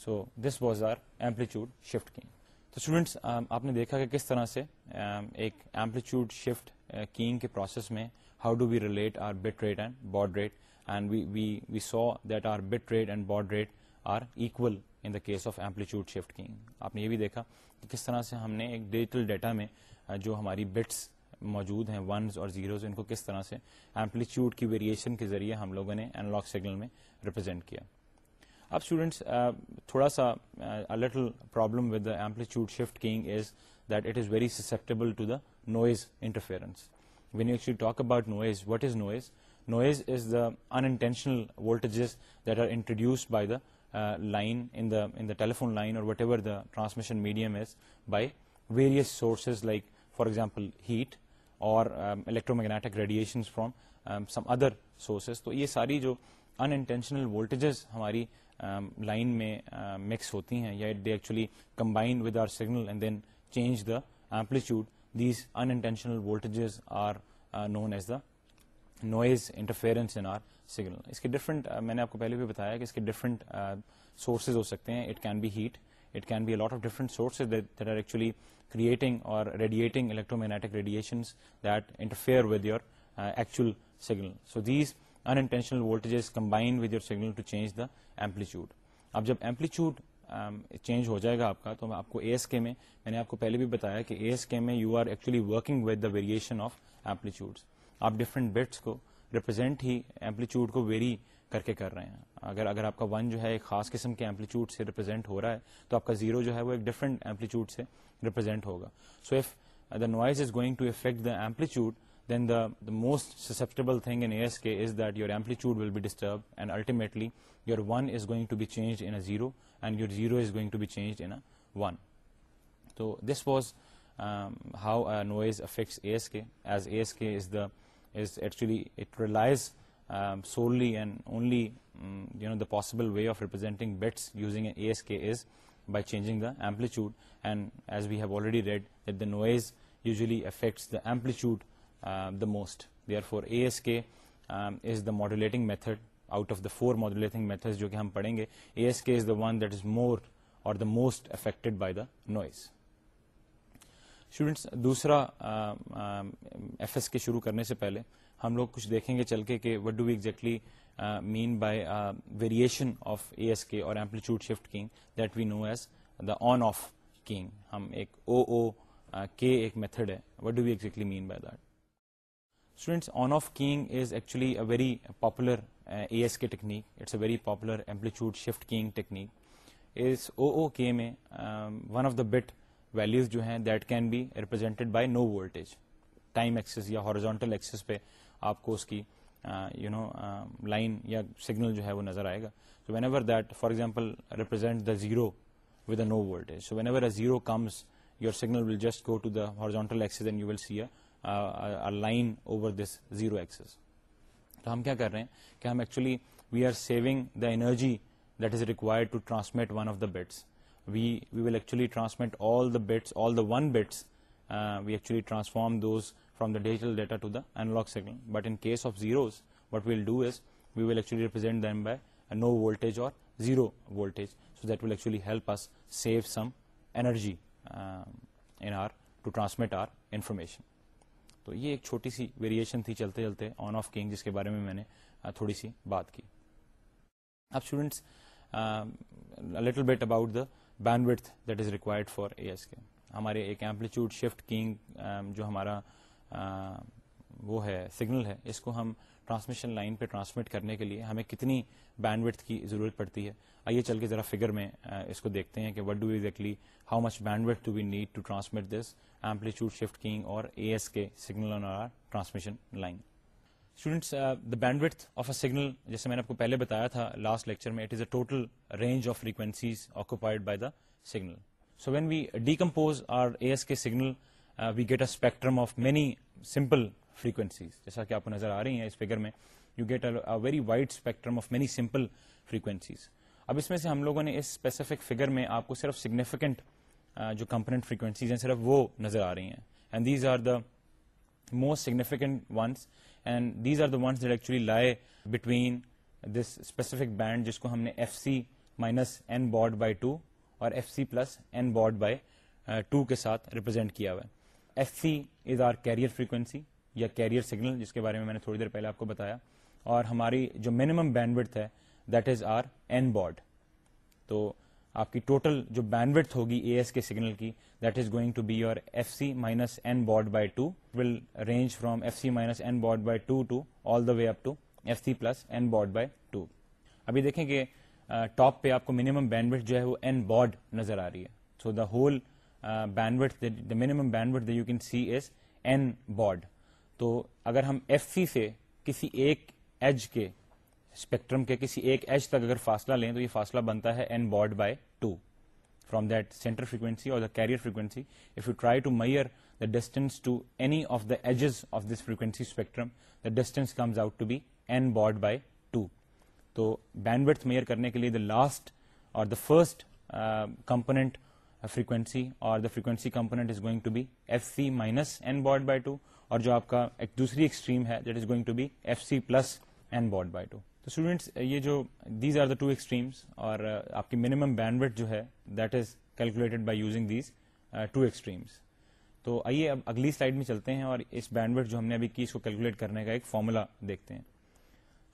so this was the amplitude shift keying تو اسٹوڈینٹس um, آپ نے دیکھا کہ کس طرح سے um, ایک ایمپلیٹیوڈ شفٹ کینگ کے پروسیس میں how do we relate our bit rate and baud rate and we saw that our bit rate and baud rate are equal in the case of amplitude shift keying آپ نے یہ بھی دیکھا کہ کس طرح سے ہم نے ایک ڈیجیٹل ڈیٹا میں uh, جو ہماری بٹس موجود ہیں ونز اور زیروز ان کو کس طرح سے ایمپلیٹیوڈ کی ویریشن کے ذریعے ہم لوگوں نے اینالاگ سگنل میں ریپرزینٹ کیا اب اسٹوڈینٹس تھوڑا سا little problem with amplitude shift keying is that it is very susceptible to the noise interference when you should talk about what is noise is the intentional voltages that are introduced by the line in the telephone line اور whatever the transmission medium is by various sources like for example heat اور electromagnetic radiations from some other sources تو یہ ساری جو intentional voltages ہماری line میں mix ہوتی ہیں یا they actually combine with our signal and then change the amplitude these intentional voltages are known as the noise interference in our signal اس کے ڈفرنٹ میں نے آپ کو پہلے بھی بتایا کہ اس کے ڈفرنٹ سورسز ہو سکتے ہیں it can be heat it can be lot of different sources that are actually creating اور radiating electromagnetic radiations that interfere with your actual signal so these intentional voltages combine with your signal to change the amplitude اب جب amplitude change um, ہو جائے گا آپ کا تو آپ کو اے ایس کے میں میں نے آپ کو پہلے بھی بتایا کہ اے ایس کے میں you are actually working with the variation of amplitude آپ ڈفرینٹ بٹس کو ریپرزینٹ ہی ایمپلیچیوڈ کو ویری کر کے کر رہے ہیں اگر اگر آپ کا ون جو ہے ایک خاص قسم کے سے ریپرزینٹ ہو رہا ہے تو آپ کا زیرو جو ہے وہ ایک ڈفرنٹ ایمپلیچیوڈ سے ریپرزینٹ ہوگا so if the noise is going to affect the amplitude then the most susceptible thing in ASK is that your amplitude will be disturbed, and ultimately your 1 is going to be changed in a 0 and your 0 is going to be changed in a 1. So this was um, how noise affects ASK, as ASK is actually, it relies um, solely and only mm, the possible way of representing bits using an ASK is by changing the amplitude, and as we have already read that the noise usually affects the amplitude the most the are four A S K is the modulating method out of the four modulating method جو کہ ہم پڑھیں گے A S K is the one that is more اور the most affected by the noise students دوسرا F S K شروع کرنے سے پہلے ہم لوگ کچھ دیکھیں گے چل کے کہ what do we exactly mean by variation of A S K اور amplitude shift keying that we know as the on off keying ہم ایک او او کے ایک میتھڈ ہے what do we exactly mean by that students on off keying is actually a very popular A S K technique it's a very popular amplitude shift keying technique is O O K میں one of the bit values جو ہیں that can be represented by no voltage time axis یا horizontal axis پہ آپ کو اس کی you know line یا سگنل جو ہے وہ نظر آئے گا so whenever that for example represent the zero with a no voltage so whenever a zero comes your signal will just go to the horizontal axis and you will see a line over this zero Axis تو ہم کیا کر رہے ہیں کہ ہم actually we are saving the energy that is required to transmit one of the bits we we will actually transmit all the bits all the one bits we actually transform those from the digital data to the analog signal but in case of zeros what we'll do is we will actually represent them no voltage or zero voltage so that will actually help us save some energy to transmit our information تو یہ ایک چھوٹی سی variation تھی چلتے چلتے آن off king جس کے بارے میں میں نے تھوڑی سی بات کی اب students little bit about the bandwidth that is required for A S K ہمارے ایک ایمپلیٹیوڈ شفٹ کنگ جو ہمارا وہ ہے سگنل ہے اس کو ہم ٹرانسمیشن لائن پہ ٹرانسمٹ کرنے کے لیے ہمیں کتنی بینڈ وتھ کی ضرورت پڑتی ہے آئیے چل کے ذرا فگر میں اس کو دیکھتے ہیں کہ what do exactly how much bandwidth do we need to transmit this amplitude shift keying اور A A S K signal signal on our transmission line students the band of جیسے میں نے آپ کو پہلے بتایا تھا لاسٹ لیکچر میں it is a total range of frequencies occupied by the signal so when we decompose our A S K signal we get a spectrum of many simple frequencies جیسا کہ آپ کو نظر آ رہی ہیں اس فگر میں you get very wide spectrum of many simple frequencies اب اس میں سے ہم لوگوں نے اس اسپیسیفک فگر میں آپ کو صرف سگنیفیکنٹ جو کمپنٹ فریکوینسیز ہیں صرف وہ نظر آ رہی ہیں and these are the most significant ones and these are the ones that actually lie between this specific band جس کو ہم نے F C minus N baud by two اور F C plus N baud by two کے ساتھ represent کیا ہے F C is our carrier frequency یا کیریئر سگنل جس کے بارے میں میں نے تھوڑی دیر پہلے آپ کو بتایا اور ہماری جو منیمم ہے that is our N baud تو آپ کی ٹوٹل جو ہوگی اے ایس کے سگنل کی that is going to be your F C minus N by two will range from F C minus N by two to all the way up to F C plus N baud by two ابھی دیکھیں کہ top پہ آپ کو minimum بینوٹ جو ہے وہ N نظر آ رہی ہے so the whole the minimum you can see is N baud تو اگر ہم ایف سی سے کسی ایک ایج کے اسپیکٹرم کے کسی ایک ایج تک اگر فاصلہ لیں تو یہ فاصلہ بنتا ہے N baud by two from that centre frequency اور carrier frequency if you try to measure the distance to any of the edges of this frequency spectrum the distance comes out to be N baud by two تو band measure کرنے کے لیے the last اور the first component frequency اور the frequency component is going to be F C minus N baud by two اور جو آپ کا ایک دوسری ایکسٹریم ہے that is going to be F C plus N baud by two تو students یہ جو these are the two extremes اور uh, آپ کی منیمم بینڈوٹ جو ہے that is calculated by using these two extremes تو آئیے اب اگلی سلائڈ میں چلتے ہیں اور اس بینڈوٹ جو ہم نے ابھی کی اس کو کیلکولیٹ کرنے کا ایک فارمولا دیکھتے ہیں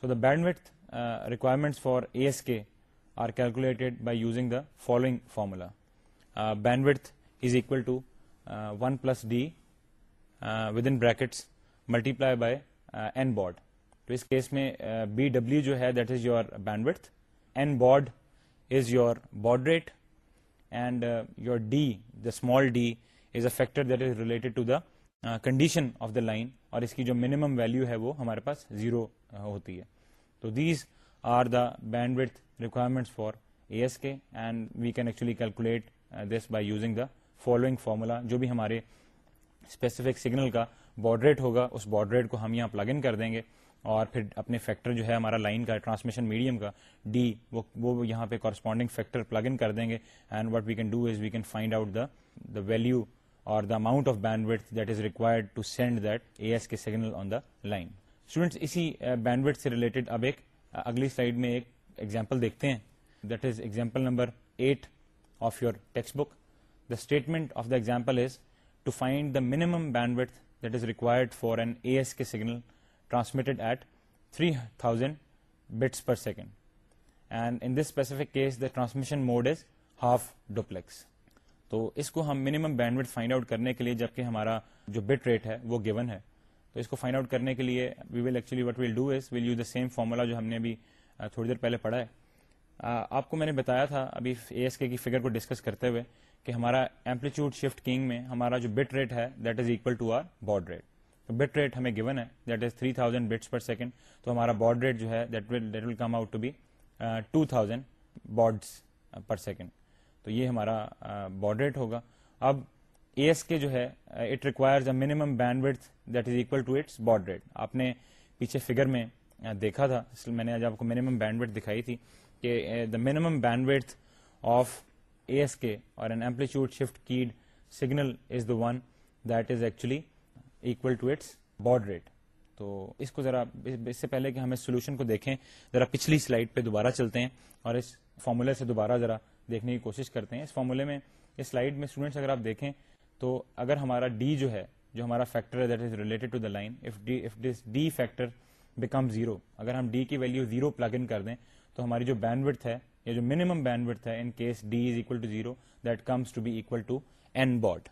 so the bandwidth requirements for A S K are calculated by using the following formula bandwidth is equal to one plus D with in brackets multiply by N baud تو اس case میں B W جو ہے that is your bandwidth N baud is your baud rate and your D the small D is a factor that is related to the condition of the line اور اس کی جو minimum value ہے وہ ہمارے پاس zero ہوتی ہے تو these are the bandwidth requirement for A S K and we can actually calculate this by using the following formula جو بھی ہمارے اسپیسیفک سگنل کا باڈ ریٹ ہوگا اس باڈ ریٹ کو ہم یہاں پلگ ان کر دیں گے اور پھر اپنے فیکٹر جو ہے ہمارا لائن کا ٹرانسمیشن میڈیم کا ڈی وہ وہ یہاں پہ کورسپونڈنگ فیکٹر پلگ ان کر دیں گے and what we can do is we can find out the the value اور the amount of bandwidth that is required to send that A S K signal on the line students اسی band uh, width سے related اب ایک uh, اگلی slide میں ایک example دیکھتے ہیں that is example number eight of your textbook the statement of the example is to find the minimum bandwidth that is required for an A S K signal transmitted at three thousand bits per second and in this specific case the transmission mode is half duplex تو اس کو ہم minimum bandwidth find out کرنے کے لیے جبکہ ہمارا جو بٹ ریٹ ہے وہ گیون ہے تو اس کو فائنڈ آؤٹ کرنے کے لیے we will actually what will do is well formula جو ہم نے ابھی تھوڑی دیر پہلے پڑھا ہے آپ کو میں نے بتایا تھا ابھی اے ایس کے کی فگر کو ڈسکس کرتے ہوئے کہ ہمارا ایمپلیٹیوڈ شفٹ کنگ میں ہمارا جو بٹ ریٹ ہے that is equal to our baud rate rate تو بٹ ہمیں گیون ہے that is thousand bits per second تو ہمارا باڈ ریٹ جو ہے that that will come out to be two thousand bauds per second تو یہ ہمارا باڈ uh, ریٹ ہوگا اب اے ایس کے جو ہے it requires a minimum bandwidth that is equal to its baud rate آپ نے پیچھے فگر میں uh, دیکھا تھا میں نے آج آپ کو منیمم بینڈ ویڈھ دکھائی تھی کہ the minimum bandwidth of A S K اور shift amplitude shift keyed signal is the one that is actually its to its baud rate تو اس کو ذرا اس سے پہلے کہ ہم اس سولوشن کو دیکھیں ذرا پچھلی سلائڈ پہ دوبارہ چلتے ہیں اور اس فارمولہ سے دوبارہ ذرا دیکھنے کی کوشش کرتے ہیں اس فارمولہ میں اس سلائڈ میں اسٹوڈینٹس اگر آپ دیکھیں تو اگر ہمارا ڈی جو ہے جو ہمارا فیکٹر ہے that is related to the line D factor become zero اگر ہم ڈی کی ویلیو زیرو پلگ ان کر دیں تو ہماری جو بینڈ وڈ ہے یا جو منیمم بینڈ وڈ ہے in case D is equal to zero that comes to be equal to N baud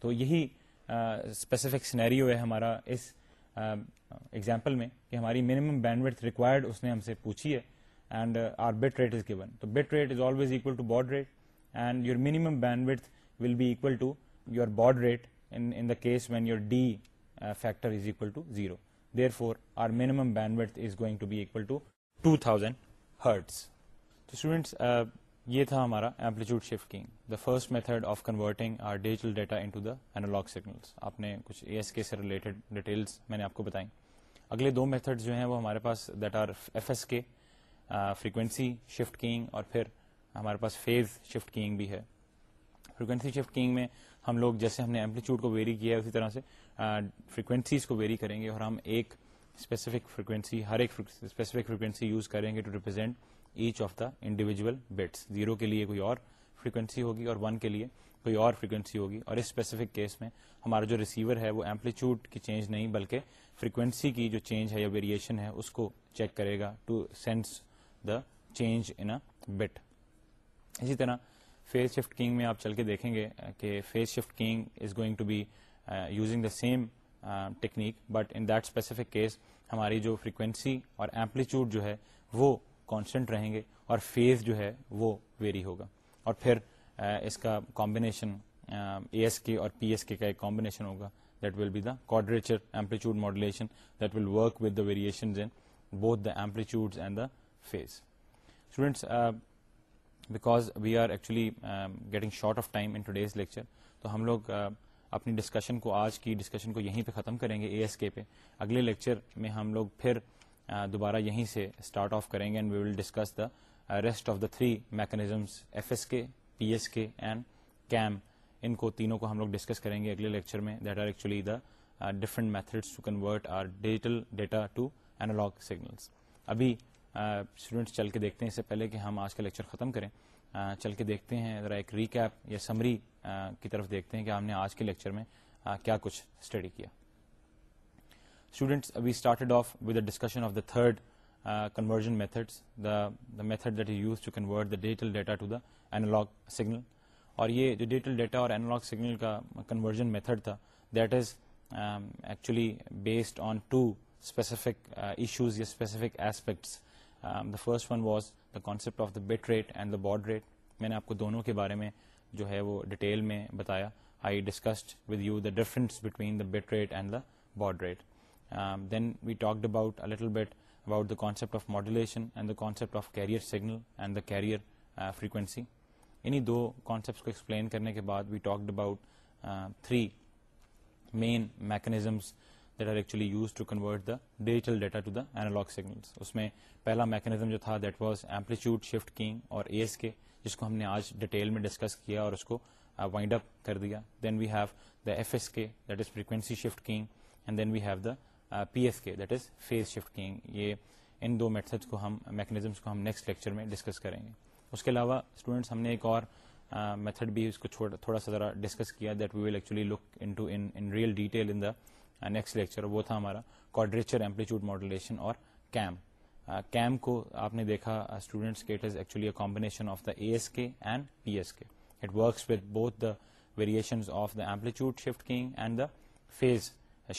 تو یہی اسپیسیفک سینیریو ہے ہمارا اس ایگزامپل میں کہ ہماری منیمم بینڈ وڈ ریکوائرڈ اس نے ہم سے پوچھی ہے and our bit rate is given تو bit rate is always equal to baud rate and your minimum bandwidth will be equal to your baud rate in the case when your D factor is equal to zero therefore our minimum bandwidth is going to be equal to two thousand hertz students یہ تھا ہمارا amplitude shifting the first method of converting our digital data into the analogue signals آپ نے کچھ A S K سے related details میں نے آپ کو بتائیں اگلے دو میتھڈ جو ہیں وہ ہمارے پاس that are F S K frequency shift keying اور پھر ہمارے پاس فیز شفٹ کینگ بھی ہے فریکوینسی شفٹ کینگ میں ہم لوگ جیسے ہم نے ایمپلیٹیوڈ کو ویری کیا ہے اسی طرح سے فریکوینسیز کو ویری کریں گے اور ہم ایک اسپیسیفک فریکوینسی ہر ایک اسپیسیفک فریکوینسی یوز کریں گے to represent each of the individual bits zero کے لیے کوئی اور فریکوینسی ہوگی اور ون کے لیے کوئی اور فریکوینسی ہوگی اور اس اسپیسیفک کیس میں ہمارا جو ریسیور ہے وہ ایمپلیچیوڈ کی چینج نہیں بلکہ فریکوینسی کی جو چینج ہے یا ویریشن ہے اس کو چیک کرے گا to sense the change in bit اسی طرح فیز شفٹ کنگ میں آپ چل کے دیکھیں گے کہ phase shift keying is going to be using the same technique but in that specific case ہماری جو فریکوینسی اور ایمپلیچیوڈ جو ہے وہ کانسٹنٹ رہیں گے اور فیز جو ہے وہ ویری ہوگا اور پھر اس کا کامبینیشن اے ایس کے اور پی ایس کے کا ایک کامبینیشن ہوگا that will be the the the quadrature modulation that will work with in and the phase students because we are actually getting short of time in lecture تو ہم لوگ اپنی discussion کو آج کی ڈسکشن کو یہیں پہ ختم کریں گے اے ایس کے پہ اگلے لیکچر میں ہم لوگ پھر دوبارہ یہیں سے اسٹارٹ آف کریں گے and we will discuss the rest of the three mechanisms F S K P S K and QAM ان کو تینوں کو ہم لوگ ڈسکس کریں گے اگلے لیکچر میں that are actually the different methods to convert our digital data to analog signals ابھی اسٹوڈینٹس چل کے دیکھتے ہیں اس سے پہلے کہ ہم آج کا لیکچر ختم کریں چل کے دیکھتے ہیں ذرا ایک ریکیپ یا سمری کی طرف دیکھتے ہیں کہ ہم نے آج کے لیکچر میں کیا کچھ اسٹڈی کیا students we started off the discussion of the third conversion method that is use to convert data to analogue signal اور یہ ڈیجیٹل ڈیٹا اور سگنل کا کنورژن میتھڈ تھا that is actually based on two specific issues یا specific aspects the first one was the concept of the bit rate and the baud rate میں نے آپ کو دونوں کے بارے میں جو ہے وہ ڈیٹیل میں بتایا I discussed with you the difference between the bit rate and the baud rate then we talk ڈباؤٹل bit about the concept of modulation and the concept of carrier signal and the carrier frequency انہیں دو concepts کو explain کرنے کے بعد we talked about three main mechanisms that are actually use to convert the digital data to the analogue segment اس میں پہلا mechanism جو تھا that was amplitude shift keying اور اے ایس کے جس کو ہم نے آج ڈیٹیل میں ڈسکس کیا اور اس کو وائنڈ اپ کر دیا then we have the F S K that is frequency shift keying and then we have the P S K that is phase shift keying یہ ان دو میتھڈس کو ہم میکنیزمس کو ہم نیکسٹ لیکچر میں ڈسکس کریں گے اس کے علاوہ اسٹوڈینٹس ہم نے ایک اور میتھڈ بھی اس کو تھوڑا سا ذرا ڈسکس کیا that we will actually look into in real detail in the next lecture وہ تھا ہمارا کوڈریچر ایمپلیٹیوڈ ماڈولیشن اور کیم کیم کو آپ نے دیکھا اسٹوڈینٹس کے it is actually a combination of the A S K and P S K it works with both the variations of the amplitude shift keying and the phase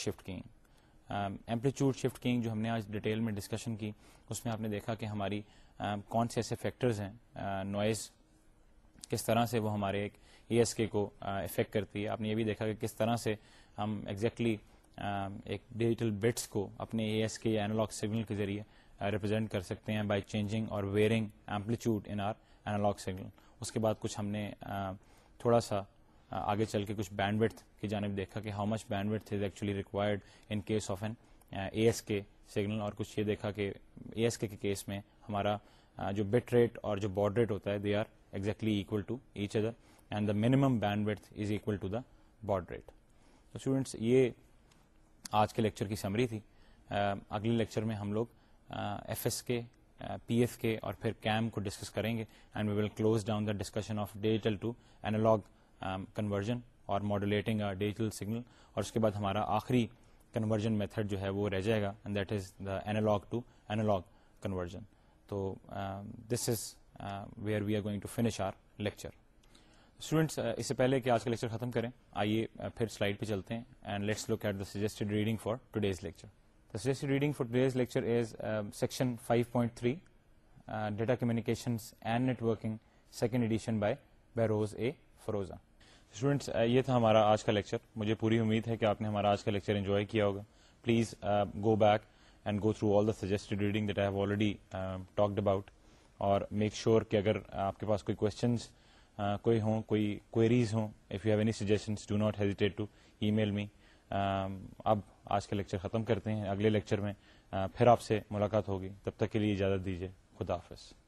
shift keying amplitude shift keying جو ہم نے آج detail میں discussion کی اس میں آپ نے دیکھا کہ ہماری کون سے ایسے فیکٹرز ہیں نوائز کس طرح سے وہ ہمارے ایک ای ایس کے کو افیکٹ کرتی ہے آپ نے یہ بھی دیکھا کہ کس طرح سے ہم ایگزیکٹلی ایک ڈیجیٹل بٹس کو اپنے A S K analogue signal کے ذریعے ریپرزینٹ کر سکتے ہیں بائی چینجنگ اور varying amplitude in our analog signal اس کے بعد کچھ ہم نے تھوڑا سا آگے چل کے کچھ بینڈ وتھ کی جانب دیکھا کہ how much bandwidth is actually required in case of an A S K signal اور کچھ یہ دیکھا کہ اے ایس کے کیس میں ہمارا جو بٹ ریٹ اور جو باڈ ریٹ ہوتا ہے they are exactly to each other and the minimum bandwidth is equal to the baud rate تو اسٹوڈینٹس یہ آج کے لیکچر کی سمری تھی اگلے لیکچر میں ہم لوگ F S K P F K اور پھر کیم کو ڈسکس کریں گے and we will close down the discussion of digital to analogue conversion um, اور ماڈولیٹنگ ڈیجیٹل سگنل اور اس کے بعد ہمارا آخری کنورژن میتھڈ جو ہے وہ رہ جائے گا and that is the analogue to analog conversion تو this is where we are going to finish our lecture students اس سے پہلے کہ آج کا لیکچر ختم کریں آئیے uh, پھر سلائڈ پہ چلتے ہیں and let's look at the suggested reading for today's today's lecture is section five point three data communications and networking second edition by Behrouz A Forouzan students یہ تھا ہمارا آج کا لیکچر مجھے پوری امید ہے کہ آپ نے ہمارا آج کا لیکچر انجوائے کیا ہوگا please go back and go through all the suggested reading that I already talked about اور میک شیور کہ اگر آپ کے پاس کوئی کوشچنس کوئی ہوں کوئی کوئریز ہوں if you have any suggestions do not hesitate to email me اب آج کا لیکچر ختم کرتے ہیں اگلے لیکچر میں پھر آپ سے ملاقات ہوگی تب تک کے لیے اجازت دیجیے خدا حافظ